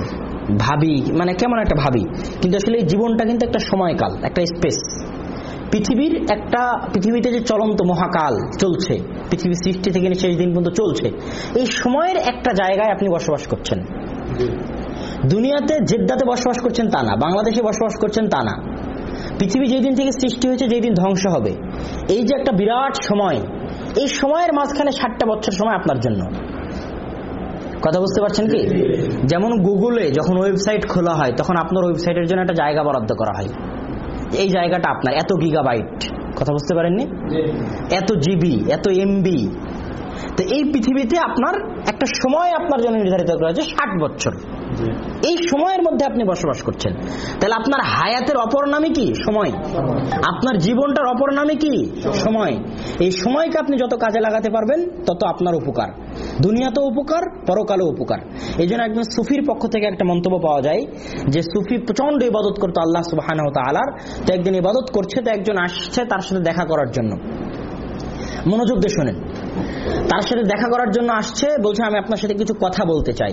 ভাবি মানে কেমন একটা ভাবি? কিন্তু আসলে এই জীবনটা কিন্তু একটা সময়কাল একটা স্পেস পৃথিবীর একটা পৃথিবীতে যে চলন্ত মহাকাল চলছে পৃথিবী সৃষ্টি থেকে শেষ দিন পর্যন্ত চলছে এই সময়ের একটা জায়গায় আপনি বসবাস করছেন। দুনিয়াতে জেদ্দাতে বসবাস করছেন তা না বাংলাদেশে বসবাস করছেন তা না। পৃথিবী যেদিন থেকে সৃষ্টি হয়েছে যেদিন ধ্বংস হবে। এই যে একটা বিরাট সময় এই সময়ের মাঝখানে ষাটটা বছর সময় আপনার জন্য। কথা বুঝতে পারছেন কি? যেমন গুগলে যখন ওয়েবসাইট খোলা হয় তখন আপনার ওয়েবসাইটের জন্য একটা জায়গা বরাদ্দ করা হয়। এই জায়গাটা আপনার এত গিগাবাইট। কথা বুঝতে পারেননি? এত জিবি এত এমবি তো এই পৃথিবীতে আপনার একটা সময় আপনার জন্য নির্ধারিত করা হয়েছে ষাট বছর। এই সময়ের মধ্যে আপনি বসবাস করছেন। তাহলে আপনার হায়াতের অপর নামে কি? সময়। আপনার জীবনটার অপর নামে কি? সময়। এই সময়কে আপনি যত কাজে লাগাতে পারবেন তত আপনার উপকার। দুনিয়াতেও উপকার পরকালেও উপকার। এই জন্য একজন সুফির পক্ষ থেকে একটা মন্তব্য পাওয়া যায় যে সুফি প্রচণ্ড ইবাদত করতো আল্লাহ সুবাহ আলার তো একদিন ইবাদত করছে তো একজন আসছে তার সাথে দেখা করার জন্য। মনোযোগ দিয়ে শোনেন। তার সাথে দেখা করার জন্য আসছে, বলছে, আমি আপনার সাথে কিছু কথা বলতে চাই।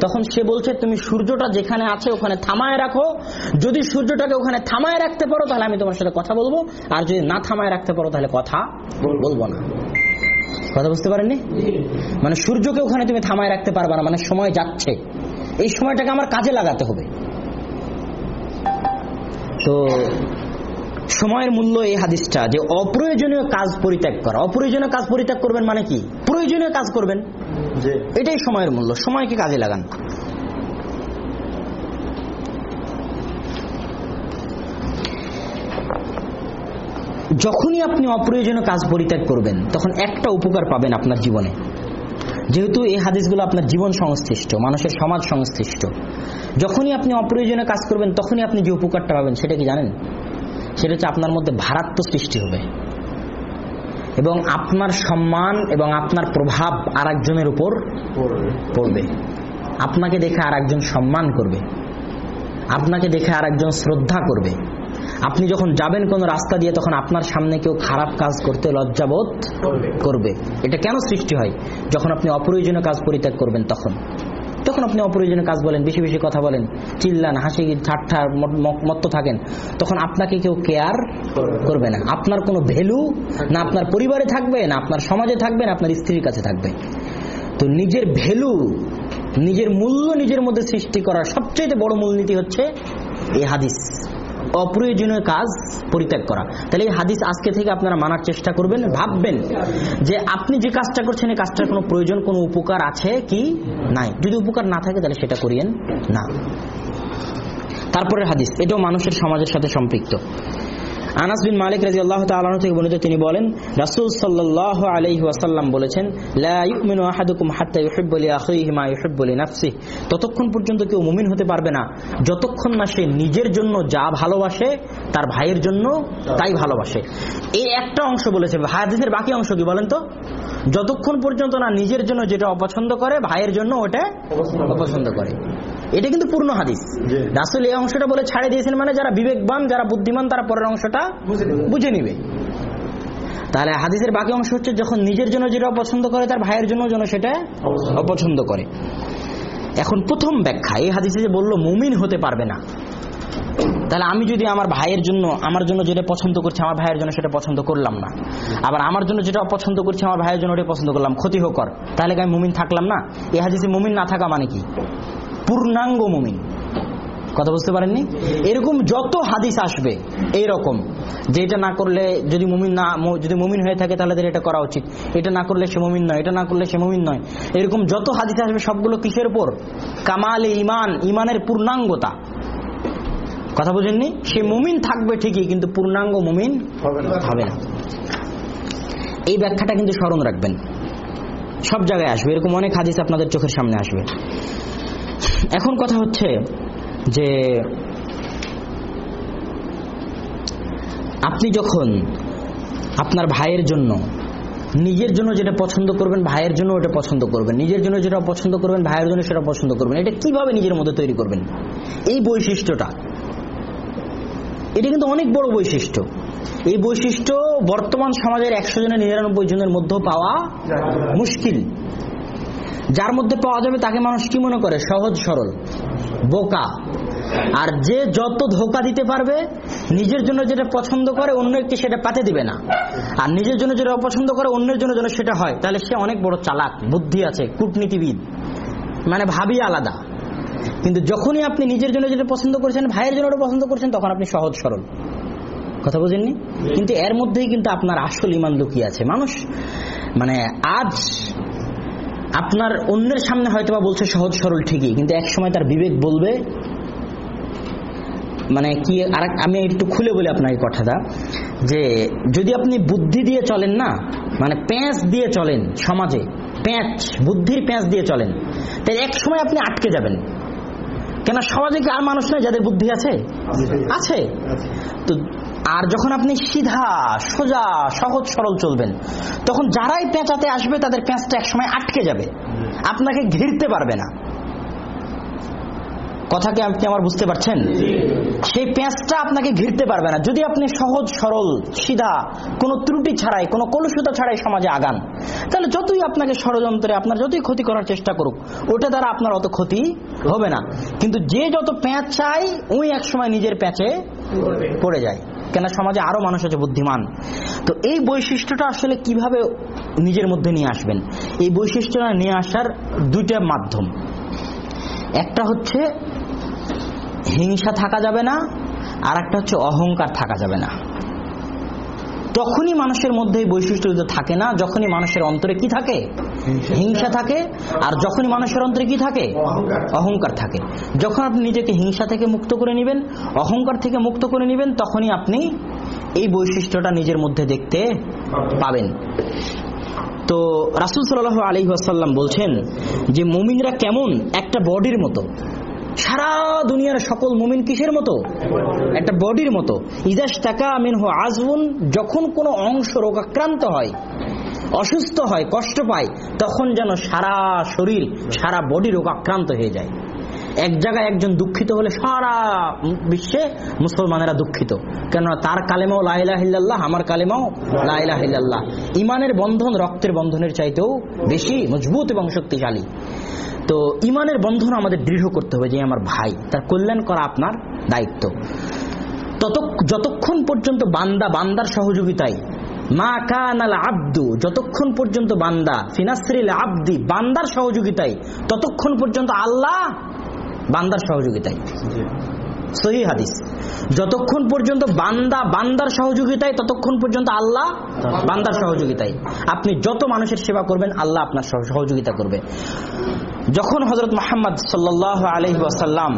তখন সে বলছে, তুমি সূর্যটা যেখানে আছে ওখানে থামায় রাখো। যদি সূর্যটাকে ওখানে থামায় রাখতে পারো, তাহলে আমি তোমার সাথে কথা বলব। আর যদি না থামায় রাখতে পারো, তাহলে কথা বলব না। কথা বুঝতে পারেননি? মানে সূর্যকে ওখানে তুমি থামায় রাখতে পারবা না মানে সময় যাচ্ছে। এই সময়টাকে আমার কাজে লাগাতে হবে। তো সময়ের মূল্য এই হাদিসটা যে অপ্রয়োজনীয় কাজ পরিত্যাগ করা। অপ্রয়োজনীয় কাজ পরিত্যাগ করবেন মানে কি? প্রয়োজনীয় কাজ করবেন। এটাই সময়ের মূল্য। সময়কে কাজে লাগান। যখনই আপনি অপ্রয়োজনীয় কাজ পরিত্যাগ করবেন তখন একটা উপকার পাবেন আপনার জীবনে। যেহেতু এই হাদিসগুলো আপনার জীবন সংশ্লিষ্ট মানুষের সমাজ সংশ্লিষ্ট। যখনই আপনি অপ্রয়োজনীয় কাজ করবেন তখনই আপনি যে উপকারটা পাবেন সেটা কি জানেন? সেটা হচ্ছে আপনার মধ্যে ভারাত্ম সৃষ্টি হবে। এবং আপনার সম্মান এবং আপনার প্রভাব আর একজনের উপর পড়বে। আপনাকে দেখে আর একজন সম্মান করবে। আপনাকে দেখে আর একজন শ্রদ্ধা করবে। আপনি যখন যাবেন কোনো রাস্তা দিয়ে তখন আপনার সামনে কেউ খারাপ কাজ করতে লজ্জাবোধ করবে। এটা কেন সৃষ্টি হয়? যখন আপনি অপ্রয়োজনীয় কাজ পরিত্যাগ করবেন তখন। তখন আপনি অপ্রয়োজনীয় কাজ বলেন বেশি বেশি কথা বলেন চিল্লান হাসি ঠাট্টা মত্ত থাকেন তখন আপনাকে কেউ কেয়ার করবে না। আপনার কোনো ভ্যালু না আপনার পরিবারে থাকবে না আপনার সমাজে থাকবে না আপনার স্ত্রীর কাছে থাকবে। তো নিজের ভ্যালু নিজের মূল্য নিজের মধ্যে সৃষ্টি করার সবচেয়ে বড় মূলনীতি হচ্ছে এই হাদিস। অপ্রয়োজনীয় কাজ পরিত্যাগ করা। তাহলে এই হাদিস আজকে থেকে আপনারা মানার চেষ্টা করবেন, ভাববেন যে আপনি যে কাজটা করছেন, এই কাজটার কোনো প্রয়োজন, কোনো উপকার আছে কি নাই? যদি উপকার না থাকে, তাহলে সেটা করিয়েন না। তারপরের হাদিস, এটাও মানুষের সমাজের সাথে সম্পৃক্ত। আনাস বিন মালিক রাজি আল্লাহ তালন থেকে বর্ণিত তিনি বলেন, রাসূল সাল্লাহ আলাইহি ওয়াসাল্লাম বলেছেন ততক্ষণ পর্যন্ত কেউ মুমিন হতে পারবে না। যতক্ষণ না সে নিজের জন্য যা ভালোবাসে, তার ভাইয়ের জন্য তাই ভালোবাসে। এই একটা অংশ বলেছে, হাদিসের বাকি অংশ কি বলেন তো? যতক্ষণ পর্যন্ত না নিজের জন্য যেটা অপছন্দ করে, ভাইয়ের জন্য ওটা অপছন্দ করে। এটা কিন্তু পূর্ণ হাদিস। রাসুল এই অংশটা বলে ছাড়ে দিয়েছেন মানে যারা বিবেকবান যারা বুদ্ধিমান তারা পরের অংশটা বুঝে নিবে। তাহলে হাদিসের বাকি অংশ হচ্ছে যখন নিজের জন্য যেটা অপছন্দ করে তার ভাইয়ের জন্য যেন সেটা অপছন্দ। করে। এখন প্রথম ব্যাখ্যা এই হাদিসে যে বলল মুমিন হতে পারবে না। তাহলে আমি যদি আমার ভাইয়ের জন্য আমার জন্য যেটা পছন্দ করছি আমার ভাইয়ের জন্য সেটা পছন্দ করলাম না। আবার আমার জন্য যেটা অপছন্দ করছি আমার ভাইয়ের জন্য ওটা পছন্দ করলাম ক্ষতি হোক তাহলে আমি মুমিন থাকলাম না? এই হাদিসে মুমিন না থাকা মানে কি? পূর্ণাঙ্গ মুমিন। কথা বুঝতে পারেননি? এরকম যত হাদিস আসবে এই রকম যে এটা না করলে যদি মুমিন না যদি মুমিন হয়ে থাকে তাহলে এটা করা উচিত। এটা না করলে সে মুমিন নয় এটা না করলে সে মুমিন নয়। এরকম যত হাদিস আসবে সবগুলো কিসের উপর? কামালে ইমান ইমানের পূর্ণাঙ্গতা। কথা বুঝেননি? সে মুমিন থাকবে ঠিকই কিন্তু পূর্ণাঙ্গ মুমিন হবে না। এই ব্যাখ্যাটা কিন্তু স্মরণ রাখবেন। সব জায়গায় আসবে। এরকম অনেক হাদিস আপনাদের চোখের সামনে আসবে। এখন কথা হচ্ছে যে আপনি যখন আপনার ভাইয়ের জন্য নিজের জন্য যেটা পছন্দ করবেন ভাইয়ের জন্য ওটা পছন্দ করবেন নিজের জন্য যেটা পছন্দ করবেন ভাইয়ের জন্য সেটা পছন্দ করবেন এটা কীভাবে নিজের মধ্যে তৈরি করবেন? এই বৈশিষ্ট্যটা। এটা কিন্তু অনেক বড় বৈশিষ্ট্য। এই বৈশিষ্ট্য বর্তমান সমাজের একশো জনের নিরানব্বই জনের মধ্যেও পাওয়া মুশকিল। যার মধ্যে পাওয়া যাবে তাকে মানুষ কি মনে করে? সহজ, সরল, বোকা। আর যে যত ধোকা দিতে পারবে, নিজের জন্য যেটা পছন্দ করে, অন্য একটি সেটা পাতে দিবে না। আর নিজের জন্য যেটা অপছন্দ করে, অন্যের জন্য যেন সেটা হয়, তাহলে সে অনেক বড় চালাক, বুদ্ধি আছে, কূটনীতিবিদ। মানে ভাবি আলাদা। কিন্তু যখনই আপনি নিজের জন্য যেটা পছন্দ করছেন, ভাইয়ের জন্য পছন্দ করছেন, তখন আপনি সহজ, সরল। কথা বুঝেননি? কিন্তু এর মধ্যেই কিন্তু আপনার আসল ইমান লুকিয়ে আছে। মানুষ মানে আজ আপনার অন্যের সামনে হয়তো বা বলছে সহজ সরল ঠিকই কিন্তু এক সময় তার বিবেক বলবে মানে কি আর আমি একটু খুলে বলি আপনাকে কথাটা যে যদি আপনি বুদ্ধি দিয়ে চলেন না মানে প্যাঁচ দিয়ে চলেন সমাজে প্যাঁচ বুদ্ধির প্যাঁচ দিয়ে চলেন তাই এক সময় আপনি আটকে যাবেন। কেন সমাজে কি আর মানুষ নয় যাদের বুদ্ধি আছে। আছে। তো আর যখন আপনি সিধা, সোজা, সহজ, সরল চলবেন, তখন যারাই পেঁচাতে আসবে, তাদের পেঁচটা একসময় আটকে যাবে। আপনাকে ঘিরতে পারবে না। কথাকে আপনি আমার বুঝতে পারছেন? সেই পেঁচটা আপনাকে ঘিরতে পারবে না। যদি আপনি সহজ, সরল, সিধা, কোনো ত্রুটি ছাড়াই, কোনো কলুষতা ছাড়াই সমাজে আগান, তাহলে যতই আপনাকে ষড়যন্ত্রে আপনার যতই ক্ষতি করার চেষ্টা করুক, ওটা দ্বারা আপনার অত ক্ষতি হবে না। কিন্তু যে যত প্যাঁচ চাই ওই এক সময় নিজের প্যাঁচে পড়ে যায়। কেন সমাজে আরও মানুষ আছে বুদ্ধিমান। তো এই বৈশিষ্ট্যটা আসলে কীভাবে নিজের মধ্যে নিয়ে আসবেন? এই বৈশিষ্ট্যটা নিয়ে আসার দুইটা মাধ্যম। একটা হচ্ছে হিংসা থাকা যাবে না আর একটা হচ্ছে অহংকার থাকা যাবে না। তখনই মানুষের মধ্যে এই বৈশিষ্ট্য থাকে না যখনই মানুষের অন্তরে কি থাকে? হিংসা। থাকে। আর যখনই মানুষের অন্তরে কি থাকে? অহংকার থাকে। যখন আপনি নিজেকে হিংসা থেকে মুক্ত করে নেবেন অহংকার থেকে মুক্ত করে নেবেন তখনই আপনি এই বৈশিষ্ট্যটা নিজের মধ্যে দেখতে পাবেন। তো রাসুল সাল্লাহ আলী আসাল্লাম বলছেন যে মুমিনরা কেমন? একটা বডির মতো। সারা দুনিয়ার সকল মুমিন কিসের মতো? একটা বডির মতো। ইজাস টাকা মিন হো আজবুন যখন কোনো অংশ রোগাক্রান্ত হয়, অসুস্থ হয়, কষ্ট পায়, তখন যেন সারা শরীর, সারা বডি রোগাক্রান্ত হয়ে যায়। এক জায়গায় একজন দুঃখিত হলে সারা বিশ্বে মুসলমানেরা দুঃখিত। কেননা তার কালেমাও লাইলাহিল্লাহ আমার কালেমাও লাইলাহিল্লাহ ইমানের বন্ধন রক্তের বন্ধনের চাইতেও বেশি মজবুত এবং শক্তিশালী। তো ইমানের বন্ধন আমাদের দৃঢ় করতে হবে যে আমার ভাই, তার কল্যাণ করা আপনার দায়িত্ব। তত যতক্ষণ পর্যন্ত বান্দা, বান্দার সহযোগিতায়, মা কানাল আব্দু, যতক্ষণ পর্যন্ত বান্দা, ফিনাসরিল আব্দি, বান্দার সহযোগিতায়, ততক্ষণ পর্যন্ত আল্লাহ বান্দার সহযোগিতায়। সহি হাদিস। যতক্ষণ পর্যন্ত বান্দা বান্দার সহযোগিতায় ততক্ষণ পর্যন্ত আল্লাহ বান্দার সহযোগিতায়। আপনি যত মানুষের সেবা করবেন আল্লাহ আপনার সহ- সহযোগিতা করবে। যখন হজরত মোহাম্মদ সাল্লাহ আলহিবাসাল্লাম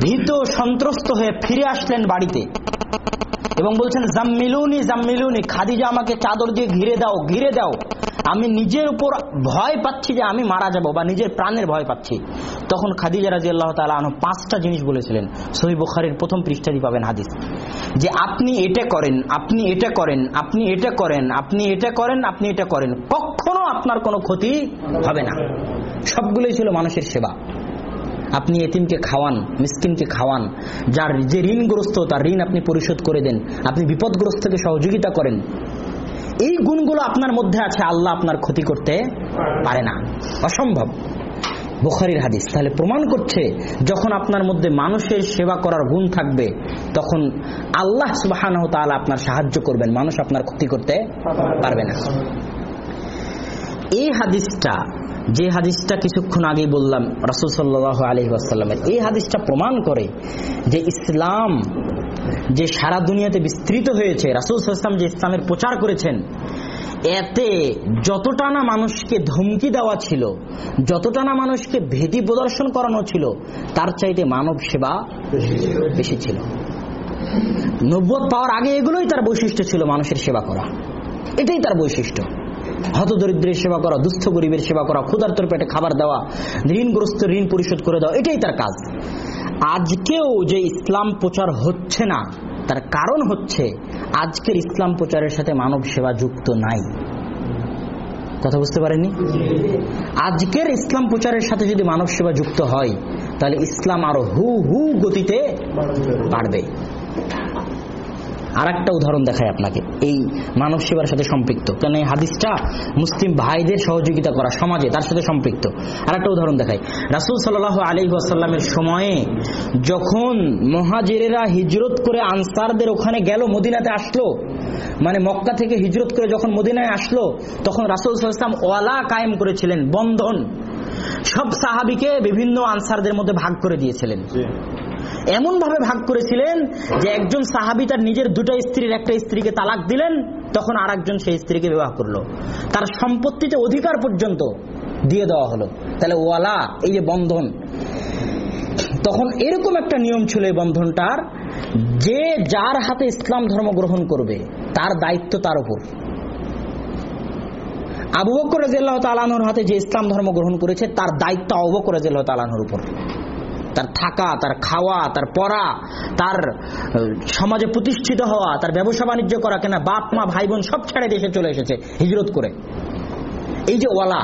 ভীত সন্ত্রস্ত হয়ে ফিরে আসলেন বাড়িতে এবং বলছেন, জাম্মিলুনি জাম্মিলুনি, খাদিজা আমাকে চাদর দিয়ে ঘিরে দাও ঘিরে দাও। আমি নিজের উপর ভয় পাচ্ছি যে আমি মারা যাব বা নিজের প্রাণের ভয় পাচ্ছি। তখন খাদিজা রাজি আল্লাহ তালা পাঁচটা জিনিস বলেছিলেন। সহি বুখারির প্রথম পৃষ্ঠাটি পাবেন হাদিস। যে আপনি এটা করেন, আপনি এটা করেন, আপনি এটা করেন, আপনি এটা করেন, আপনি এটা করেন, কখনো আপনার কোনো ক্ষতি হবে না। সবগুলোই ছিল মানুষের সেবা। আপনি এতিমকে খাওয়ান, মিসকিনকে খাওয়ান, যার যে ঋণগ্রস্ত, তার ঋণ আপনি পরিশোধ করে দেন, আপনি বিপদগ্রস্তকে সহযোগিতা করেন। এই গুণগুলো আপনার মধ্যে আছে, আল্লাহ আপনার ক্ষতি করতে পারে না। অসম্ভব। বুখারির হাদিস তাহলে প্রমাণ করছে, যখন আপনার মধ্যে মানুষের সেবা করার গুণ থাকবে, তখন আল্লাহ সুবাহ আপনার সাহায্য করবেন, মানুষ আপনার ক্ষতি করতে পারবে না। এই হাদিসটা যে হাদিসটা কিছুক্ষণ আগে বললাম, রাসুল সাল্লাহ আলহি আসাল্লামের এই হাদিসটা প্রমাণ করে যে ইসলাম যে সারা দুনিয়াতে বিস্তৃত হয়েছে, রাসুল সাল্লাম যে ইসলামের প্রচার করেছেন, এতে যতটা না মানুষকে ধমকি দেওয়া ছিল, যতটা না মানুষকে ভেদি প্রদর্শন করানো ছিল, তার চাইতে মানব সেবা বেশি ছিল। নব্বত পাওয়ার আগে এগুলোই তার বৈশিষ্ট্য ছিল মানুষের সেবা করা। এটাই তার বৈশিষ্ট্য। হতদরিদ্রের সেবা করা, দুস্থ গরিবের সেবা করা, ক্ষুধার্তর পেটে খাবার দেওয়া, ঋণগ্রস্ত, ঋণ পরিশোধ করে দেওয়া, এটাই তার কাজ। আজকেও যে ইসলাম প্রচার হচ্ছে না, তার কারণ হচ্ছে আজকের ইসলাম প্রচারের সাথে মানব সেবা যুক্ত নাই। কথা বুঝতে পারেননি? আজকের ইসলাম প্রচারের সাথে যদি মানব সেবা যুক্ত হয়, তাহলে ইসলাম আরও হু হু গতিতে বাড়বে। আর একটা উদাহরণ দেখায় আপনাকে। এই মানব সেবার সাথে সম্পৃক্ত। কেন এই হাদিসটা মুসলিম ভাইদের সহযোগিতা করা, সমাজে তার সাথে সম্পৃক্ত? আর একটা উদাহরণ দেখায় রাসুল সাল্লাহ আলী আসাল্লামের সময়ে যখন মহাজেরেরা হিজরত করে আনসারদের ওখানে গেল, মদিনাতে আসলো মানে মক্কা থেকে হিজরত করে যখন মদিনায় আসলো, তখন রাসুল সাল্লাম ওয়ালা কায়েম করেছিলেন, বন্ধন। সব সাহাবিকে বিভিন্ন আনসারদের মধ্যে ভাগ করে দিয়েছিলেন। এমন ভাবে ভাগ করেছিলেন যে একজন সাহাবি তার নিজের দুটো স্ত্রীর একটা স্ত্রীকে তালাক দিলেন, তখন আর একজন সেই স্ত্রীকে বিবাহ করল। তার সম্পত্তিতে অধিকার পর্যন্ত দিয়ে দেওয়া হলো। তাহলে ওয়ালা, এই যে বন্ধন, তখন এরকম একটা নিয়ম ছিল এই বন্ধনটার, যে যার হাতে ইসলাম ধর্ম গ্রহণ করবে, তার দায়িত্ব তার উপর। আবু বকর রাজিয়াল্লাহ তালানোর হাতে যে ইসলাম ধর্ম গ্রহণ করেছে, তার দায়িত্ব আবু বকর রাজিয়াল্লাহ তালানোর উপর। তার থাকা, তার খাওয়া, তার পড়া, তার সমাজে প্রতিষ্ঠিত হওয়া, তার ব্যবসা বাণিজ্য করা কেনা, বাপ, মা, ভাই, বোন সব ছেড়ে দেশে চলে এসেছে হিজরত করে। এই যে ওয়ালা,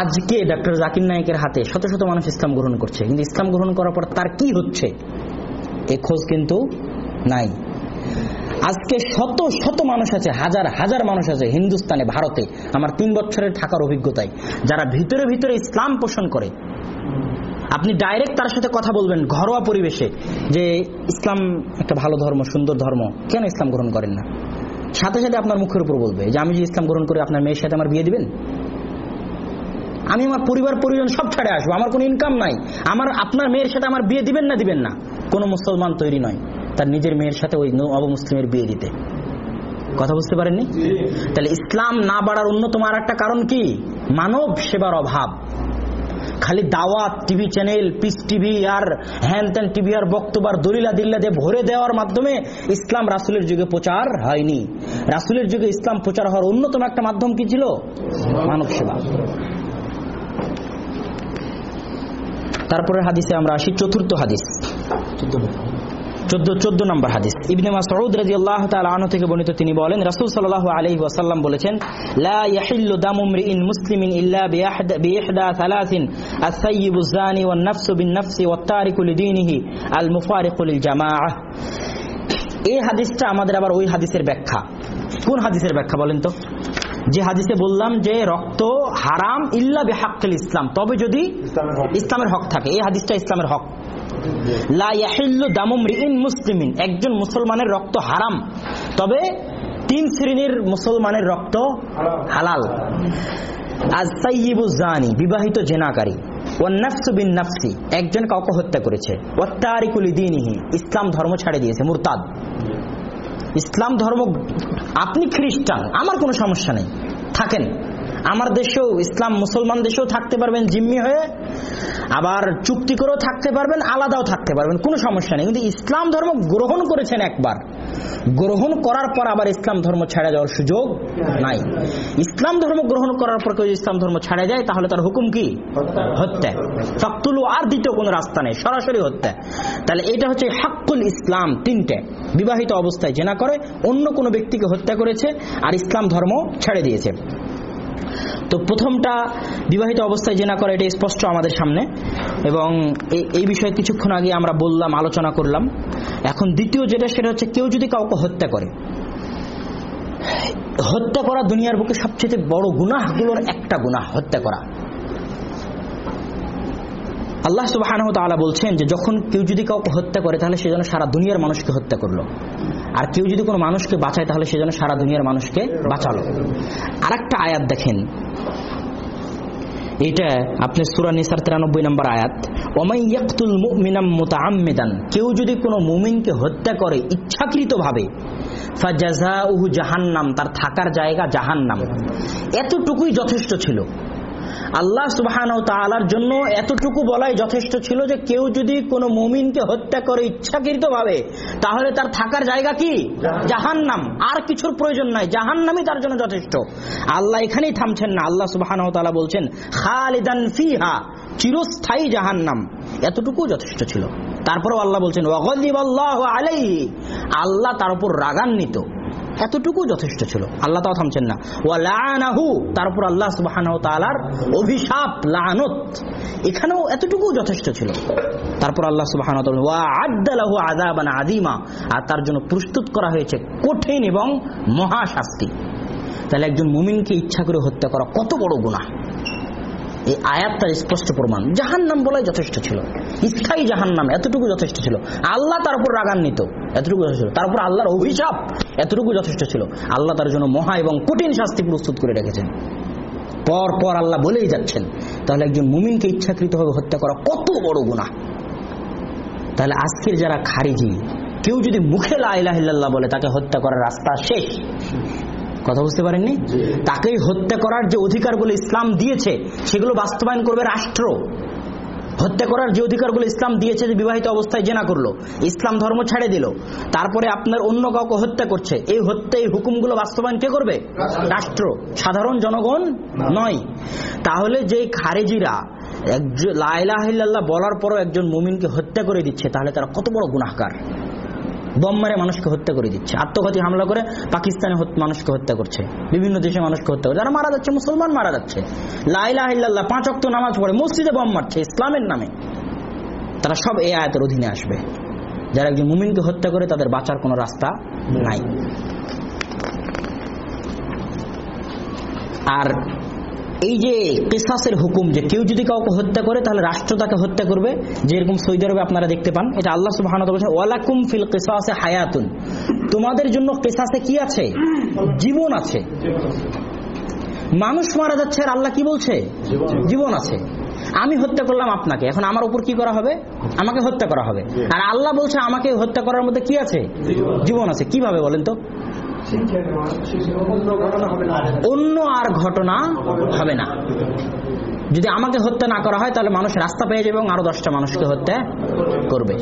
আজকে ডক্টর জাকির নায়কের হাতে শত শত মানুষ ইসলাম গ্রহণ করছে। কিন্তু ইসলাম গ্রহণ করার পর তার কি হচ্ছে? এ খোঁজ কিন্তু নাই। আজকে শত শত মানুষ আছে, হাজার হাজার মানুষ আছে হিন্দুস্তানে, ভারতে। আমার তিন বছরের থাকার অভিজ্ঞতায়, যারা ভিতরে ভিতরে ইসলাম পোষণ করে আপনি ডাইরেক্ট তার সাথে কথা বলবেন ঘরোয়া পরিবেশে যে ইসলাম একটা ভালো ধর্ম সুন্দর ধর্ম কেন ইসলাম গ্রহণ করেন না? সাথে সাথে আপনার মুখের উপর বলবে যে আমি যে ইসলাম গ্রহণ করে আপনার মেয়ের সাথে আমার বিয়ে দিবেন? আমি আমার পরিবার পরিজন সব ছাড়ে আসব আমার কোনো ইনকাম নাই। আমার আপনার মেয়ের সাথে আমার বিয়ে দিবেন না দিবেন না? কোনো মুসলমান তৈরি নয় তার নিজের মেয়ের সাথে ওই অবমুসলিমের বিয়ে দিতে। কথা বুঝতে পারেননি? তাহলে ইসলাম না বাড়ার অন্যতম আর একটা কারণ কি? মানব সেবার অভাব। খালি দাওয়াত, টিভি চ্যানেল, পিস টিভি আর হ্যান ত্যান টিভি আর বক্তব্য আর দলিলা দিল্লা দিয়ে ভরে দেওয়ার মাধ্যমে ইসলাম রাসুলের যুগে প্রচার হয়নি। রাসুলের যুগে ইসলাম প্রচার হওয়ার অন্যতম একটা মাধ্যম কি ছিল? মানব সেবা। তারপরে হাদিসে আমরা আসি চতুর্থ হাদিস। চোদ্দ চোদ্দ নম্বর হাদিস। ইবনে মাসউদ রাদিয়াল্লাহু তাআলা আনহু থেকে বর্ণিত তিনি বলেন রাসূল ওয়াসাল্লাম বলেছেন লা ইয়াহিল্লু দামু ইমরিইন মুসলিমিন ইল্লা বিইহদা বিইহদা থালাথিন আস-সাইয়্যিবু ওয়ান নাফসু বিন নাফসি ওয়াত তারিকু লিদীনিহি আল মুফারিকু জামাআহ। এই হাদিসটা আমাদের আবার ওই হাদিসের ব্যাখ্যা। কোন হাদিসের ব্যাখ্যা বলেন তো? যে হাদিসে বললাম যে রক্ত হারাম ইল্লা বিহাক্কিল ইসলাম তবে যদি ইসলামের হক থাকে। এই হাদিসটা ইসলামের হক। একজন মুসলমানের রক্ত হারাম। তবে তিন শ্রেণির মুসলমানের রক্ত হালাল। আজ বিবাহিত জেনাকারী। ওয়ান নাফসু বিন নাফসি, একজন কাউকে হত্যা করেছে। ওয়াত্তারিকুল ইসলাম ধর্ম ছাড়ে দিয়েছে, মুরতাদ। ইসলাম ধর্ম, আপনি খ্রিস্টান, আমার কোনো সমস্যা নেই। থাকেন। আমার দেশেও, ইসলাম মুসলমান দেশেও থাকতে পারবেন জিম্মি হয়ে, আবার চুক্তি করেও থাকতে পারবেন, আলাদাও থাকতে পারবেন, কোনো সমস্যা নেই। কিন্তু ইসলাম ধর্ম গ্রহণ করেছেন একবার। গ্রহণ করার পর আবার ইসলাম ধর্ম ছেড়ে যাওয়ার সুযোগ নাই। ইসলাম ধর্ম গ্রহণ করার পর কেউ ইসলাম ধর্ম ছেড়ে যায়, তাহলে তার হুকুম কি? হত্যা। ফাকতুলু আর দ্বিতীয় কোনো রাস্তা নেই, সরাসরি হত্যা। তাহলে এটা হচ্ছে হাক্কুল ইসলাম তিনটে। বিবাহিত অবস্থায় জেনা করে, অন্য কোনো ব্যক্তিকে হত্যা করেছে, আর ইসলাম ধর্ম ছেড়ে দিয়েছে। তো প্রথমটা বিবাহিত অবস্থায় জেনা করা এটা স্পষ্ট আমাদের সামনে। এবং এই- বিষয়ে কিছুক্ষণ আগে আমরা বললাম, আলোচনা করলাম। এখন দ্বিতীয় যেটা, সেটা হচ্ছে কেউ যদি কাউকে হত্যা করে, হত্যা করা দুনিয়ার বুকে সবচেয়ে বড় গুণাহগুলোর একটা গুণা হত্যা করা। আল্লাহ সুবাহ বলছেন যে যখন কেউ যদি কাউকে হত্যা করে, তাহলে সে যেন সারা দুনিয়ার মানুষকে হত্যা করল। আর কেউ যদি কোনো মানুষকে বাঁচায়, তাহলে সে যেন সারা দুনিয়ার মানুষকে বাঁচালো। আর একটা আয়াত দেখেন। এটা আপনি সুরা নিসার তিরানব্বই নম্বর আয়াত। ওমাই ইয়াকতুল মুমিনাম মুতাআম্মিদান। কেউ যদি কোনো মুমিনকে হত্যা করে ইচ্ছাকৃতভাবে, ফাজাজাউহু জাহান্নাম, তার থাকার জায়গা জাহান্নাম। এতটুকুই যথেষ্ট ছিল। আল্লাহ সুবাহান তালার জন্য এতটুকু বলাই যথেষ্ট ছিল যে কেউ যদি কোনো মুমিনকে হত্যা করে ইচ্ছাকৃত ভাবে তাহলে তার থাকার জায়গা কি? জাহান্নাম। আর কিছুর প্রয়োজন নাই। জাহান্নামই তার জন্য যথেষ্ট। আল্লাহ এখানেই থামছেন না। আল্লাহ সুবাহান তালা বলছেন খালিদান ফিহা চিরস্থায়ী জাহান্নাম। এতটুকু যথেষ্ট ছিল। তারপরেও আল্লাহ বলছেন আলাইহি। আল্লাহ তার উপর রাগান্বিত। এতটুকু যথেষ্ট ছিল। আল্লাহ তাও থামছেন না। ওয়া লাআনাহু, তারপর আল্লাহ সুবহানাহু তালার অভিশাপ, লানত, এখানেও এতটুকু যথেষ্ট ছিল। তারপর আল্লাহ সুবাহ ওয়া লাহু আযাবান আর তার জন্য প্রস্তুত করা হয়েছে কঠিন এবং মহাশাস্তি। তাহলে একজন মুমিনকে ইচ্ছা করে হত্যা করা কত বড় গুনাহ। এই আয়াতটার স্পষ্ট প্রমাণ। জাহান্নাম বলাই যথেষ্ট ছিল। স্থায়ী জাহান্নাম এতটুকু যথেষ্ট ছিল। আল্লাহ তার উপর রাগান্বিত এতটুকু যথেষ্ট ছিল। তারপর আল্লাহর অভিশাপ এতটুকু যথেষ্ট ছিল। আল্লাহ তার জন্য মহা এবং কঠিন শাস্তি প্রস্তুত করে রেখেছেন। পর পর আল্লাহ বলেই যাচ্ছেন, তাহলে একজন মুমিনকে ইচ্ছাকৃত ইচ্ছাকৃতভাবে হত্যা করা কত বড় গুনাহ? তাহলে আজকের যারা খারিজি, কেউ যদি মুখে লা ইলাহা বলে তাকে হত্যা করার রাস্তা শেষ। কথা বুঝতে পারেননি? তাকেই হত্যা করার যে অধিকারগুলো ইসলাম দিয়েছে সেগুলো বাস্তবায়ন করবে রাষ্ট্র। হত্যা করার যে অধিকারগুলো ইসলাম দিয়েছে যে বিবাহিত অবস্থায় জেনা করল ইসলাম ধর্ম ছেড়ে দিল তারপরে আপনার অন্য কাউকে হত্যা করছে এই হত্যা এই হুকুমগুলো বাস্তবায়ন কে করবে? রাষ্ট্র। সাধারণ জনগণ নয়। তাহলে যে খারেজিরা একজন লাইলাহিল্লাহ বলার পরও একজন মুমিনকে হত্যা করে দিচ্ছে তাহলে তারা কত বড় গুনাহগার? বম মারে মানুষকে হত্যা করে দিচ্ছে, আত্মঘাতী হামলা করে পাকিস্তানে মানুষকে হত্যা করছে, বিভিন্ন দেশে মানুষকে হত্যা করছে যারা মারা যাচ্ছে, মুসলমান মারা যাচ্ছে। লাইলা ইল্লাল্লাহ, পাঁচ অক্ত নামাজ পড়ে, মসজিদে বম মারছে, ইসলামের নামে। তারা সব এই আয়াতের অধীনে আসবে। যারা একজন মুমিনকে হত্যা করে, তাদের বাঁচার কোনো রাস্তা নাই। আর এই যে কেসাসের হুকুম যে কেউ যদি কাউকে হত্যা করে তাহলে রাষ্ট্র তাকে হত্যা করবে। যেরকম সৌদি আরবে আপনারা দেখতে পান এটা আল্লাহ সুবাহ বলছেন ওয়ালাকুম ফিল কেসাসে হায়াতুন। তোমাদের জন্য কেসাসে কি আছে? জীবন আছে। মানুষ মারা যাচ্ছে আর আল্লাহ কি বলছে? জীবন। আছে। আমি হত্যা করলাম আপনাকে এখন আমার উপর কি করা হবে? আমাকে হত্যা করা হবে। আর আল্লাহ বলছে আমাকে হত্যা করার মধ্যে কি আছে? জীবন আছে। কীভাবে বলেন তো? অন্য আর ঘটনা হবে না। যদি আমাকে হত্যা না করা হয়, তাহলে মানুষ রাস্তা পেয়ে যাবে এবং আরও দশটা মানুষকে হত্যা করবে।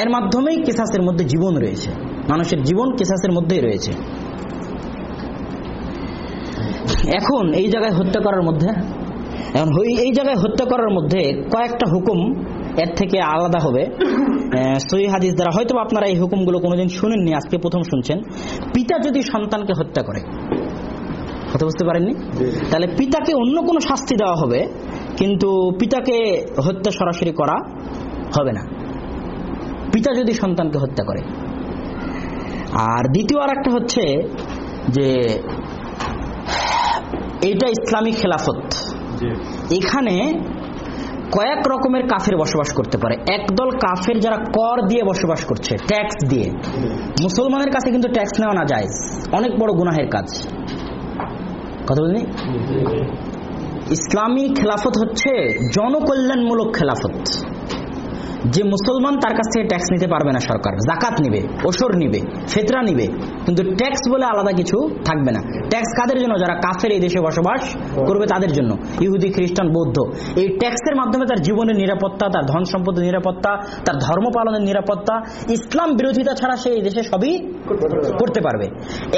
এর মাধ্যমেই কেসাসের মধ্যে জীবন রয়েছে। মানুষের জীবন কেসাসের মধ্যেই রয়েছে। এখন এই জায়গায় হত্যা করার মধ্যে, এখন এই জায়গায় হত্যা করার মধ্যে কয়েকটা হুকুম এর থেকে আলাদা হবে। সহি হাদিস দ্বারা হয়তো আপনারা এই হুকুমগুলো কোনোদিন শুনেননি আজকে প্রথম শুনছেন। পিতা যদি সন্তানকে হত্যা করে কথা বুঝতে পারেননি? তাহলে পিতাকে অন্য কোনো শাস্তি দেওয়া হবে কিন্তু পিতাকে হত্যা সরাসরি করা হবে না। পিতা যদি সন্তানকে হত্যা করে। আর দ্বিতীয় আর একটা হচ্ছে যে এটা ইসলামী খেলাফত। এখানে কয়েক রকমের কাফের বসবাস করতে পারে। একদল কাফের যারা কর দিয়ে বসবাস করছে ট্যাক্স দিয়ে। মুসলমানের কাছে কিন্তু ট্যাক্স নেওয়া না যায়। অনেক বড় গুনাহের কাজ। কথা বলিনি ইসলামী খেলাফত হচ্ছে জনকল্যাণমূলক খেলাফত। যে মুসলমান তার কাছ থেকে ট্যাক্স নিতে পারবে না সরকার, জাকাত নিবে ওসর নিবে, ফেতরা নিবে, কিন্তু ট্যাক্স বলে আলাদা কিছু থাকবে না। ট্যাক্স কাদের জন্য? যারা কাফের এই দেশে বসবাস করবে তাদের জন্য। ইহুদি, খ্রিস্টান, বৌদ্ধ। এই ট্যাক্সের মাধ্যমে তার জীবনের নিরাপত্তা, তার ধন সম্পদের নিরাপত্তা, তার ধর্ম পালনের নিরাপত্তা, ইসলাম বিরোধিতা ছাড়া সে এই দেশে সবই করতে পারবে।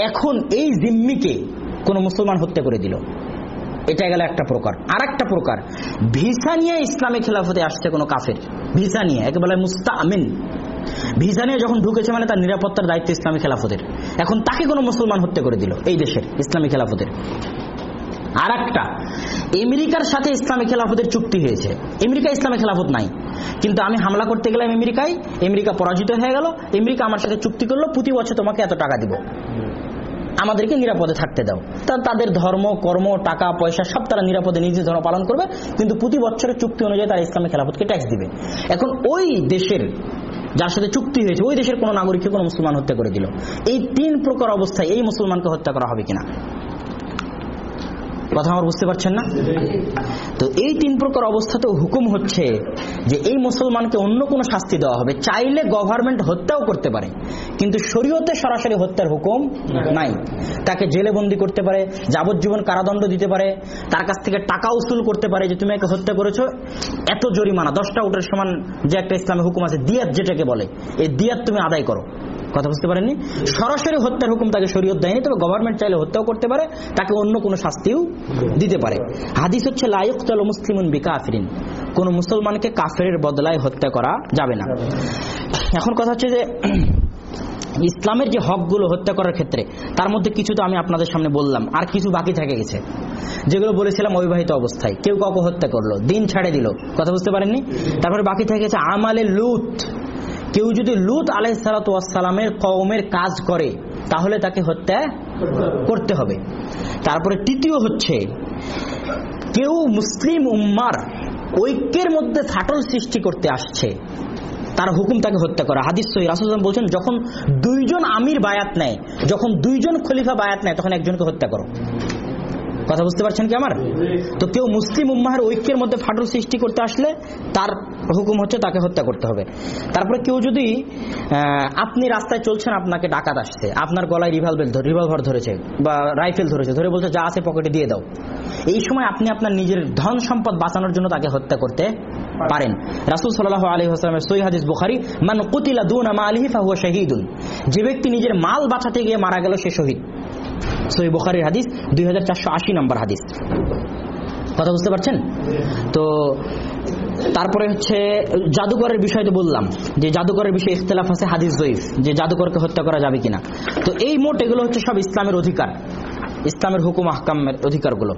এখন এই জিম্মিকে কোন মুসলমান হত্যা করে দিল। এটা গেল একটা প্রকার। আর একটা প্রকার, ভিসা নিয়ে ইসলামী খেলাফতে আসছে কোনো কাফের। ভিসা নিয়ে একেবারে মুস্তা আমিন ভিসা নিয়ে যখন ঢুকেছে মানে তার নিরাপত্তার দায়িত্ব ইসলামী খেলাফতের। এখন তাকে কোনো মুসলমান হত্যা করে দিল এই দেশের ইসলামী খেলাফতের। আর একটা আমেরিকার সাথে ইসলামী খেলাফতের চুক্তি হয়েছে। আমেরিকা ইসলামী খেলাফত নাই। কিন্তু আমি হামলা করতে গেলাম আমেরিকায়, আমেরিকা পরাজিত হয়ে গেল, আমেরিকা আমার সাথে চুক্তি করল, প্রতি বছর তোমাকে এত টাকা দিব। আমাদেরকে নিরাপদে থাকতে দাও। তা তাদের ধর্ম, কর্ম, টাকা, পয়সা, সব তারা নিরাপদে নিজের ধর্ম পালন করবে। কিন্তু প্রতি বছরের চুক্তি অনুযায়ী তারা ইসলামী খেলাফতকে ট্যাক্স দিবে। এখন ওই দেশের, যার সাথে চুক্তি হয়েছে, ওই দেশের কোনো নাগরিককে কোনো মুসলমান হত্যা করে দিল। এই তিন প্রকার অবস্থায় এই মুসলমানকে হত্যা করা হবে কিনা? কথা আমার বুঝতে পারছেন না? তো এই তিন প্রকার অবস্থাতেও হুকুম হচ্ছে যে এই মুসলমানকে অন্য কোনো শাস্তি দেওয়া হবে। চাইলে গভর্নমেন্ট হত্যাও করতে পারে, কিন্তু শরীয়তে সরাসরি হত্যার হুকুম নাই। তাকে জেলে বন্দি করতে পারে, যাবজ্জীবন কারাদণ্ড দিতে পারে, তার কাছ থেকে টাকা উসুল করতে পারে যে, তুমি একে হত্যা করেছ, এত জরিমানা, দশটা উটের সমান যে একটা ইসলামী হুকুম আছে, দিয়াত যেটাকে বলে, এই দিয়াত তুমি আদায় করো। কথা বুঝতে পারেননি। সরাসরি হত্যার হুকুম তাকে শরীয়ত দেয়নি, তবে গভর্নমেন্ট চাইলে হত্যাও করতে পারে, তাকে অন্য কোনো শাস্তিও দিতে পারে। হাদিস হচ্ছে লায়ক চল মুসলিমুন বিকাফরিন কোন মুসলমানকে কাফের বদলায় হত্যা করা যাবে না। এখন কথা হচ্ছে যে, ইসলামের যে হকগুলো হত্যা করার ক্ষেত্রে, তার মধ্যে কিছু তো আমি আপনাদের সামনে বললাম, আর কিছু বাকি থেকে গেছে। যেগুলো বলেছিলাম অবিবাহিত অবস্থায়, কেউ কাউকে হত্যা করল, দিন ছাড়ে দিল, কথা বুঝতে পারেননি? তারপরে বাকি থেকে গেছে, আমালে লুত কেউ যদি লুত আলাইসালামের কওমের কাজ করে, তাহলে তাকে হত্যা করতে হবে। তারপরে তৃতীয় হচ্ছে, কেউ মুসলিম উম্মার ঐক্যের মধ্যে ফাটল সৃষ্টি করতে আসছে, তার হুকুম তাকে হত্যা করা। হাদিস সহি, রাসুল বলছেন, যখন দুইজন আমির বায়াত নেয়, যখন দুইজন খলিফা বায়াত নেয়, তখন একজনকে হত্যা করো। কথা বুঝতে পারছেন কি আমার? তো কেউ মুসলিম উম্মাহের ঐক্যের মধ্যে ফাটল সৃষ্টি করতে আসলে তার হুকুম হচ্ছে তাকে হত্যা করতে হবে। তারপরে কেউ যদি আপনি রাস্তায় চলছেন আপনাকে ডাকাত আসছে, আপনার গলায় রিভলভার রিভলভার ধরেছে বা রাইফেল ধরেছে, ধরে বলছে যা আছে পকেটে দিয়ে দাও। এই সময় আপনি আপনার নিজের ধন সম্পদ বাঁচানোর জন্য তাকে হত্যা করতে পারেন। রাসুল সাল্লাহ আলী হাসলামের সই হাদিস বুখারি, মান কুতিলা দুন আমা আলিহি ফাহুয়া শাহিদুন। যে ব্যক্তি নিজের মাল বাঁচাতে গিয়ে মারা গেল সে শহীদ। সই বুখারির হাদিস দুই হাজার চারশো আশি নম্বর হাদিস। কথা বুঝতে পারছেন? তো তারপরে হচ্ছে, জাদুকরের বিষয় তো বললাম, যে জাদুকরের বিষয়ে ইখতলাফ আছে, হাদিস জয়ীফ, যে জাদুকরকে হত্যা করা যাবে কিনা। তো এই মোট এগুলো হচ্ছে সব ইসলামের অধিকার, ইসলামের হুকুম আহকামের অধিকারগুলো।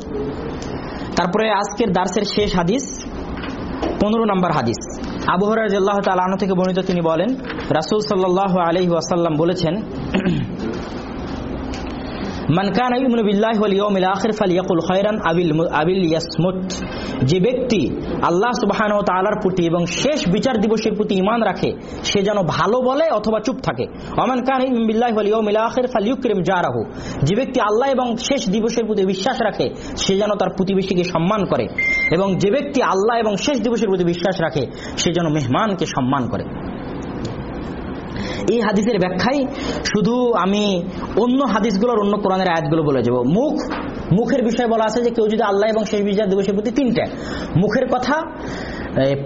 তারপরে আজকের দার্সের শেষ হাদিস, পনেরো নম্বর হাদিস। আবহর রাজিয়াল্লাহ তালাহ থেকে বর্ণিত তিনি বলেন, রাসুল সাল্লাহ আলহি ওয়াসাল্লাম বলেছেন মান কানা ইউমিনু বিল্লাহি ওয়াল ইয়াউমিল আখির ফালিয়াকুল খায়রান আবিল আবিল ইয়াসমুত। যে ব্যক্তি আল্লাহ সুবহানাহু ওয়া তাআলার প্রতি এবং শেষ বিচার দিবসের প্রতি ঈমান রাখে, সে যেন ভালো বলে অথবা চুপ থাকে। ওমান কানা ইউমিনু বিল্লাহি ওয়াল ইয়াউমিল আখির ফালিয়ুকরিম জারাহু। যে ব্যক্তি আল্লাহ এবং শেষ দিবসের প্রতি বিশ্বাস রাখে, সে যেন তার প্রতিবেশীকে সম্মান করে। এবং যে ব্যক্তি আল্লাহ এবং শেষ দিবসের প্রতি বিশ্বাস রাখে, সে যেন মেহমানকে সম্মান করে। এই হাদিসের ব্যাখ্যায় শুধু আমি অন্য হাদিসগুলোর অন্য কোরআনের আয়াতগুলো বলে যাব। মুখ, মুখের বিষয়ে বলা আছে যে কেউ যদি আল্লাহ এবং শেষ বিচার দিবসের প্রতি তিনটা। মুখের কথা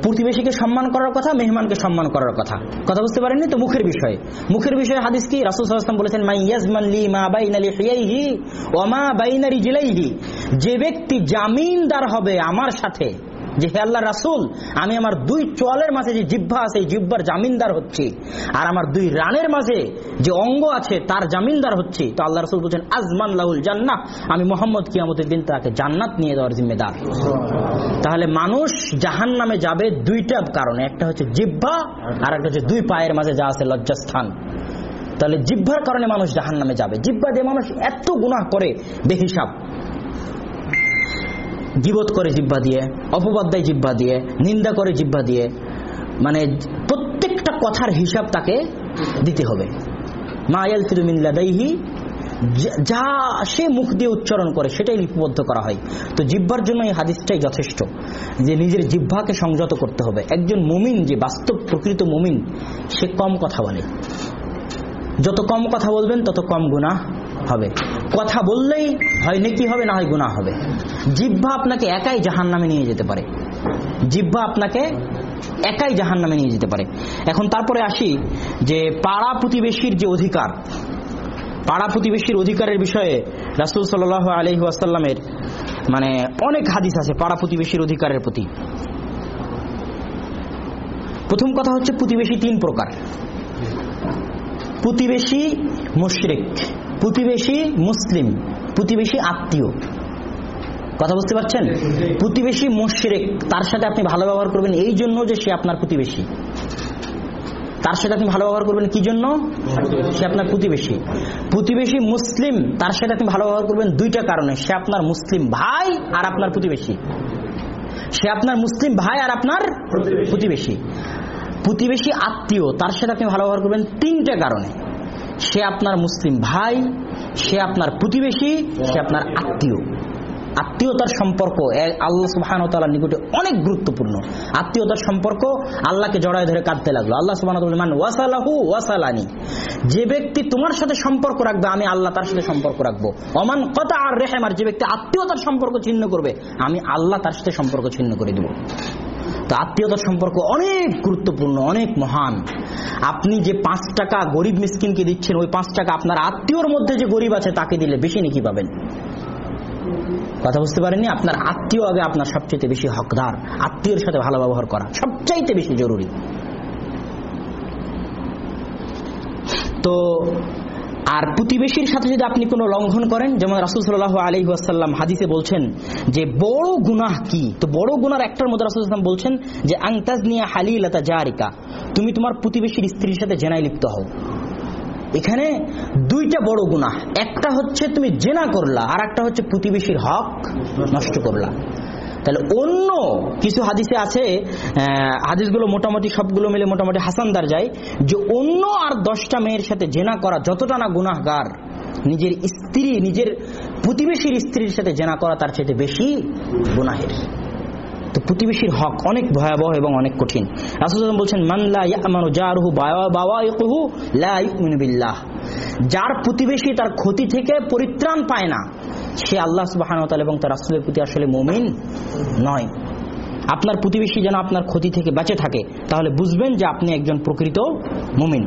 প্রতিবেশীকে সম্মান করার কথা, মেহমানকে সম্মান করার কথা। কথা বুঝতে পারেননি? তো মুখের বিষয়ে। মুখের বিষয়ে হাদিস কি? রাসুল সাল্লাম বলেছেন, মাই ইয়াজমান লি মা বাইনালি লিহিয়াইহি ওয়া মা বাইনা রিজলাইহি। যে ব্যক্তি জামিনদার হবে আমার সাথে যে হে আল্লাহ রাসুল, আমি আমার দুই চলের মাঝে যে জিহ্বা আছে, এই জিহ্বার জামিনদার হচ্ছি। আর আমার দুই রানের মাঝে যে অঙ্গ আছে, তার জামিনদার হচ্ছি। তো আল্লাহ রাসুল বলছেন, আজমান লাহুল জান্নাহ। আমি মোহাম্মদ কিয়ামতের দিন তাকে জান্নাত নিয়ে দেওয়ার জিম্মেদার। তাহলে মানুষ জাহান নামে যাবে দুইটা কারণে। একটা হচ্ছে জিহ্বা, আর একটা হচ্ছে দুই পায়ের মাঝে যা আছে লজ্জাস্থান। তাহলে জিহ্বার কারণে মানুষ জাহান নামে যাবে। জিহ্বা দিয়ে মানুষ এত গুনাহ করে, বেহিসাব। গিবত করে জিব্বা দিয়ে, অপবাদ দেয় জিব্বা দিয়ে, নিন্দা করে জিব্বা দিয়ে মানে প্রত্যেকটা কথার হিসাব তাকে দিতে হবে। মা ইয়ালফিদু মিন লাদাইহি, যা- সে মুখ দিয়ে উচ্চারণ করে সেটাই লিপিবদ্ধ করা হয়। তো জিব্বার জন্য এই হাদিসটাই যথেষ্ট, যে নিজের জিহ্বাকে সংযত করতে হবে। একজন মুমিন, যে বাস্তব প্রকৃত মুমিন, সে কম কথা বলে। যত কম কথা বলবেন, তত কম গুনাহ হবে। কথা বললেই হয় নাকি হবে, না হয় গুনাহ হবে। জিহ্বা আপনাকে একাই জাহান নামে নিয়ে যেতে পারে। জিহ্বা আপনাকে একাই জাহান নামে নিয়ে যেতে পারে। এখন তারপরে আসি যে পাড়া প্রতিবেশীর যে অধিকার। পাড়া প্রতিবেশীর অধিকারের বিষয়ে রাসুল সাল আলহি আসাল্লামের মানে অনেক হাদিস আছে পাড়া প্রতিবেশীর অধিকারের প্রতি। প্রথম কথা হচ্ছে প্রতিবেশী তিন প্রকার। প্রতিবেশী মুশরিক, প্রতিবেশী মুসলিম, প্রতিবেশী আত্মীয়। কথা বুঝতে পারছেন? প্রতিবেশী মুশরিক, তার সাথে আপনি ভালো ব্যবহার করবেন এই জন্য যে সে আপনার প্রতিবেশী। তার সাথে আপনি ভালো ব্যবহার করবেন কি জন্য? সে আপনার প্রতিবেশী। প্রতিবেশী মুসলিম, তার সাথে আপনি ভালো ব্যবহার করবেন দুইটা কারণে, সে আপনার মুসলিম ভাই আর আপনার প্রতিবেশী। সে আপনার মুসলিম ভাই আর আপনার প্রতিবেশী। প্রতিবেশী আত্মীয়, তার সাথে আপনি ভালো ব্যবহার করবেন তিনটা কারণে। সে আপনার মুসলিম ভাই, সে আপনার প্রতিবেশী, সে আপনার আত্মীয়। আত্মীয়তার সম্পর্ক আল্লাহ সুবাহান তালার নিকটে অনেক গুরুত্বপূর্ণ। আত্মীয়তার সম্পর্ক আল্লাহকে জড়ায় ধরে কাঁদতে লাগল। আল্লাহ সুবাহ মান ওয়াসালাহু ওয়াসালানি। যে ব্যক্তি তোমার সাথে সম্পর্ক রাখবে, আমি আল্লাহ তার সাথে সম্পর্ক রাখব। অমান কথা আর রেহেমার যে ব্যক্তি আত্মীয়তার সম্পর্ক ছিন্ন করবে, আমি আল্লাহ তার সাথে সম্পর্ক ছিন্ন করে দেবো। তো আত্মীয়তার সম্পর্ক অনেক গুরুত্বপূর্ণ, অনেক মহান। আপনি যে পাঁচ টাকা গরিব মিসকিনকে দিচ্ছেন, ওই পাঁচ টাকা আপনার আত্মীয়র মধ্যে যে গরিব আছে তাকে দিলে বেশি নাকি পাবেন? কথা বুঝতে পারেননি? আপনার আত্মীয় আগে আপনার সবচেয়ে বেশি হকদার, আত্মীয়র সাথে ভালো ব্যবহার করা সবচাইতে বেশি জরুরি। তো আর প্রতিবেশীর সাথে যদি আপনি কোনো লঙ্ঘন করেন, যেমন রাসুল সাল্লাহ আলী আসাল্লাম হাদিসে বলছেন যে বড় গুনাহ কি? তো বড় গুনার একটার মধ্যে রাসুল ইসলাম বলছেন যে আংতাজ নিয়া হালিলাতা জারিকা, তুমি তোমার প্রতিবেশীর স্ত্রীর সাথে জেনায় লিপ্ত হও। এখানে দুইটা বড় গুনাহ। একটা হচ্ছে তুমি জেনা করলা আর একটা হচ্ছে প্রতিবেশীর হক নষ্ট করলা। তাহলে অন্য কিছু হাদিসে আছে হাদিসগুলো মোটামুটি সবগুলো মিলে মোটামুটি হাসানদার যায় যে অন্য আর দশটা মেয়ের সাথে জেনা করা যতটা না গুনাহগার, নিজের স্ত্রী, নিজের প্রতিবেশীর স্ত্রীর সাথে জেনা করা তার সাথে বেশি গুনাহের। তো প্রতিবেশীর হক অনেক ভয়াবহ এবং অনেক কঠিন। রাসূল বলছেন, মান লা ইয়ামানু জারুহু বাওয়াইকুহু লা ইউমিনু যার প্রতিবেশী তার ক্ষতি থেকে পরিত্রাণ পায় না সে আল্লাহ সুবাহ এবং তার রাসুলের প্রতি আসলে মুমিন নয়। আপনার প্রতিবেশী যেন আপনার ক্ষতি থেকে বেঁচে থাকে, তাহলে বুঝবেন যে আপনি একজন প্রকৃত মুমিন।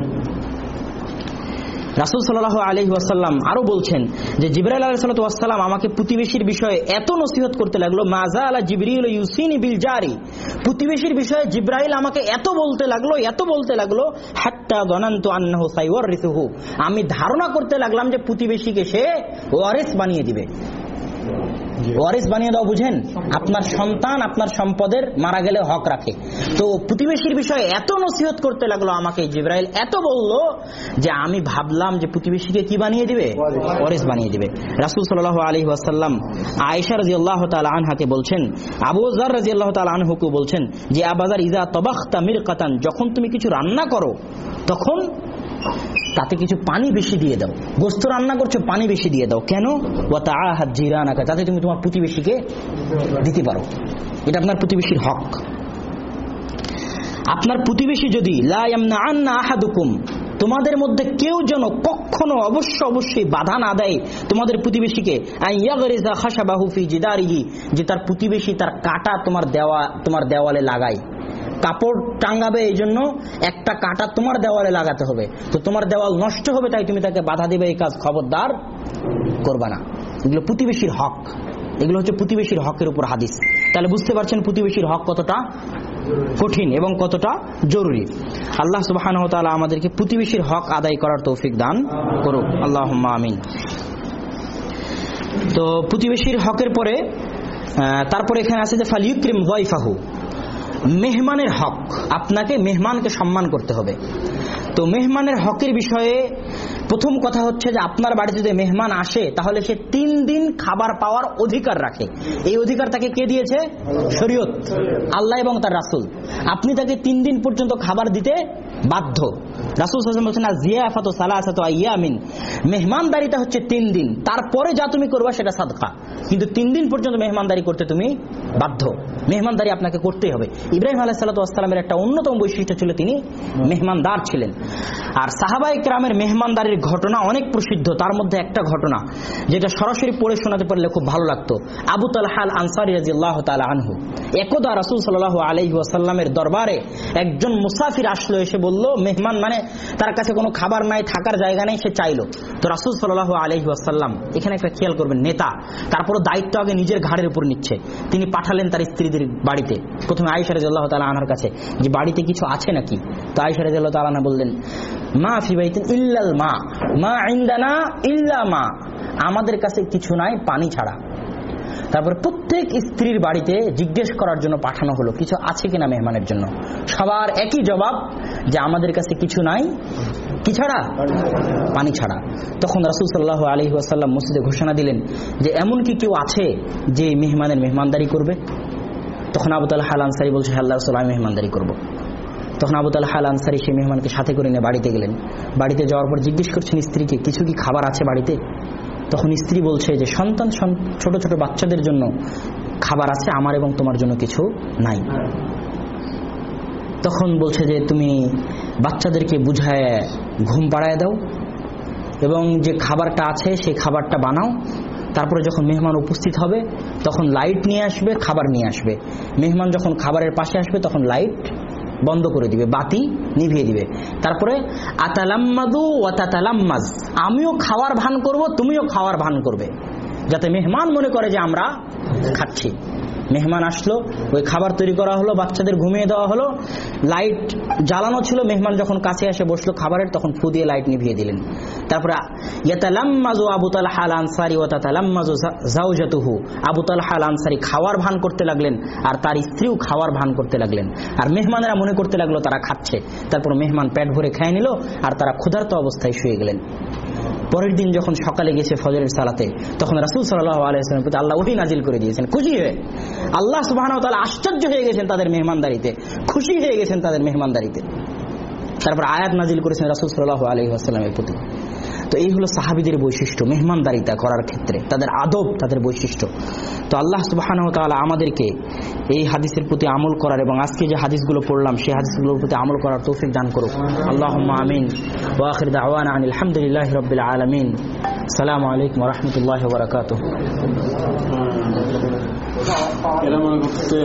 রাসুল সাল্লাহ আলহি ওয়াসাল্লাম আরও বলছেন যে জিব্রাইল আলাহ সাল্লাম আমাকে প্রতিবেশীর বিষয়ে এত নসিহত করতে লাগল মাজা আলা জিবরিউল ইউসিনি বিল জারি। প্রতিবেশীর বিষয়ে জিব্রাইল আমাকে এত বলতে লাগল, এত বলতে লাগল, হাত্তা গনান্ত আন্না রিসুহু আমি ধারণা করতে লাগলাম যে প্রতিবেশীকে সে ওয়ারেস বানিয়ে দিবে। ওয়ারিস বানিয়ে দাও বুঝেন? আপনার সন্তান আপনার সম্পদের মারা গেলে হক রাখে। তো প্রতিবেশীর বিষয়ে এত নসিহত করতে লাগল আমাকে জিব্রাইল এত বলল যে আমি ভাবলাম যে প্রতিবেশীকে কি বানিয়ে দিবে? ওয়ারিস। বানিয়ে দিবে। রাসূল সাল্লাল্লাহু আলাইহি ওয়াসাল্লাম আয়েশা রাদিয়াল্লাহু তাআলা আনহাকে বলছেন আবু যার রাদিয়াল্লাহু তাআলা আনহুকে বলছেন যে আবাজার ইজা তবাখতা মিরকাতান যখন তুমি কিছু রান্না করো তখন তাতে কিছু পানি বেশি দিয়ে দাও। গোস্ত রান্না করছ, পানি বেশি দিয়ে দাও। কেন? ওয়াতা আহাদ জিরানাকা, যাতে তুমি তোমার প্রতিবেশীকে দিতে পারো। এটা আপনার প্রতিবেশীর হক। আপনার প্রতিবেশী যদি তোমাদের মধ্যে কেউ যেন কখনো অবশ্য অবশ্যই বাধা না দেয় তোমাদের প্রতিবেশীকে যে তার প্রতিবেশী তার কাটা তোমার দেওয়া, তোমার দেওয়ালে লাগায়। কাপড় টাঙ্গাবে এই জন্য একটা কাটা তোমার দেওয়ালে লাগাতে হবে। তো তোমার দেওয়াল নষ্ট হবে, তাই তুমি তাকে বাধা দিবে এই কাজ। খবরদার করবা না। এগুলো প্রতিবেশীর হক। এগুলো হচ্ছে প্রতিবেশীর হকের উপর হাদিস। তাহলে বুঝতে পারছেন প্রতিবেশীর হক কতটা কঠিন এবং কতটা জরুরি। আল্লাহ সুবাহ আমাদেরকে প্রতিবেশীর হক আদায় করার তৌফিক দান করুক। আল্লাহ আমিন। তো প্রতিবেশীর হকের পরে তারপরে এখানে আছে যে ফালিউক্রিম ওয়াইফাহু। মেহমানের হক, আপনাকে মেহমানকে সম্মান করতে হবে। তো মেহমানের হকের বিষয়ে প্রথম কথা হচ্ছে যে, আপনার বাড়িতে যদি মেহমান আসে, তাহলে সে তিন দিন খাবার পাওয়ার অধিকার রাখে। এই অধিকার তাকে কে দিয়েছে? শরীয়ত। আল্লাহ এবং তার রাসুল। আপনি তাকে তিন দিন পর্যন্ত খাবার দিতে বাধ্য। রাসুল হাসান বলছেন, না জিয়া আফাত ইয়ামিন মেহমানদারিটা হচ্ছে তিন দিন। তারপরে যা তুমি করবা সেটা সাদকা। কিন্তু তিন দিন পর্যন্ত মেহমানদারি করতে তুমি বাধ্য। মেহমানদারি আপনাকে করতেই হবে। ইব্রাহিম আলাহ সাল্লাতামের একটা অন্যতম বৈশিষ্ট্য ছিল তিনি মেহমানদার ছিলেন। আর সাহাবাই গ্রামের মেহমানদারির ঘটনা অনেক প্রসিদ্ধ। তার মধ্যে একটা ঘটনা, যেটা সরাসরি পড়ে শোনাতে পারলে খুব ভালো লাগতো। আবু তালহাল আনসারি রাজি আল্লাহ আনহু। একদা রাসুল সাল্লাহ আলহি ওয়াসাল্লামের দরবারে একজন মুসাফির আসলো, এসে বলল, মেহমান মানে তার কাছে কোনো খাবার নাই, থাকার জায়গা নেই, সে চাইলো। তো রাসুল সাল্লাহ আলহি ওয়াসাল্লাম এখানে একটা খেয়াল করবেন, নেতা। তারপরও দায়িত্ব আগে নিজের ঘাড়ের উপর নিচ্ছে। তিনি পাঠালেন তার স্ত্রীদের বাড়িতে। প্রথমে আয়সা রাজি আল্লাহ তালা আনার কাছে, যে বাড়িতে কিছু আছে নাকি? তো আয়সা রাজি আল্লাহ তালা বললেন, মা ফি বাইতিন ইল্লাল মা মা ইন্দানা ইল্লা মা। আমাদের কাছে কিছু নাই, পানি ছাড়া। তারপর প্রত্যেক স্ত্রীর বাড়িতে জিজ্ঞেস করার জন্য পাঠানো হলো, কিছু আছে কিনা মেহমানের জন্য। সবার একই জবাব যে আমাদের কাছে কিছু নাই। কি ছাড়া? পানি ছাড়া। তখন রাসুল সাল্লাহ আলহি আসাল্লাম মসজিদে ঘোষণা দিলেন যে এমন কি কেউ আছে যে মেহমানের মেহমানদারি করবে? তখন আবু তাল হাল আনসারি বলছে আল্লাহ রসুল, আমি মেহমানদারি করব। তখন আবু তাল হাল আনসারি সেই মেহমানকে সাথে করে নিয়ে বাড়িতে গেলেন। বাড়িতে যাওয়ার পর জিজ্ঞেস করছেন, স্ত্রীকে কিছু কি খাবার আছে বাড়িতে? তখন স্ত্রী বলছে যে, সন্তান, সন- ছোট ছোট বাচ্চাদের জন্য খাবার আছে, আমার এবং তোমার জন্য কিছু নাই। তখন বলছে যে, তুমি বাচ্চাদেরকে বুঝায় ঘুম পাড়ায় দাও এবং যে খাবারটা আছে, সেই খাবারটা বানাও। তারপরে যখন মেহমান উপস্থিত হবে, তখন লাইট নিয়ে আসবে, খাবার নিয়ে আসবে। মেহমান যখন খাবারের পাশে আসবে, তখন লাইট বন্ধ করে দিবে, বাতি নিভিয়ে দিবে। তারপরে, আতালাম্মাদু ওয়াতালাম্মাজ আমিও খাওয়ার ভান করব, তুমিও খাওয়ার ভান করবে যাতে মেহমান মনে করে যে আমরা খাচ্ছি। মেহমান আসলো, ওই খাবার তৈরি করা হলো, বাচ্চাদের ঘুমিয়ে দেওয়া হলো লাইট জ্বালানো ছিল, মেহমান যখন কাছে এসে বসল খাবারের, তখন ফু দিয়ে লাইট নিভিয়ে দিলেন। তারপরে, ইয়াতালাম্মাজু আবু তালহা আল আনসারি ওয়া তাতালাম্মাজু জাওজাতুহু। আবু তালহা আল আনসারি খাওয়ার ভান করতে লাগলেন, আর তার স্ত্রীও খাওয়ার ভান করতে লাগলেন। আর মেহমানেরা মনে করতে লাগল, তারা খাচ্ছে। তারপর মেহমান পেট ভরে খেয়ে নিল, আর তারা ক্ষুধার্ত অবস্থায় শুয়ে গেলেন। পরের দিন যখন সকালে গেছে ফজরের সালাতে, তখন রাসুল সাল্লাহ আলাইসলামের প্রতি আল্লাহ ওহি নাজিল করে দিয়েছেন। খুশি হয়ে? আল্লাহ সুবাহ আশ্চর্য হয়ে গেছেন তাদের মেহমানদারিতে, খুশি হয়ে গেছেন তাদের মেহমানদারিতে। তারপর আয়াত নাজিল করেছেন রাসুল সাল্লাহ আলহি আসসালামের প্রতি। তো এই হলো সাহাবিদের বৈশিষ্ট্য, মেহমানদারিতা করার ক্ষেত্রে, তাদের আদব, তাদের বৈশিষ্ট্য। তো আল্লাহ সুবাহ আমাদেরকে এই হাদিসের প্রতি আমল করার এবং আজকে যে হাদিসগুলো পড়লাম, সেই হাদিসগুলোর প্রতি আমল করার তৌফিক দান করুক। আল্লাহ আমিন। ওয়াখির আলহামদুলিল্লাহ রবিল আলমিন। সালাম আলাইকুম রহমতুল্লাহ বরকাত এরা মনে করছে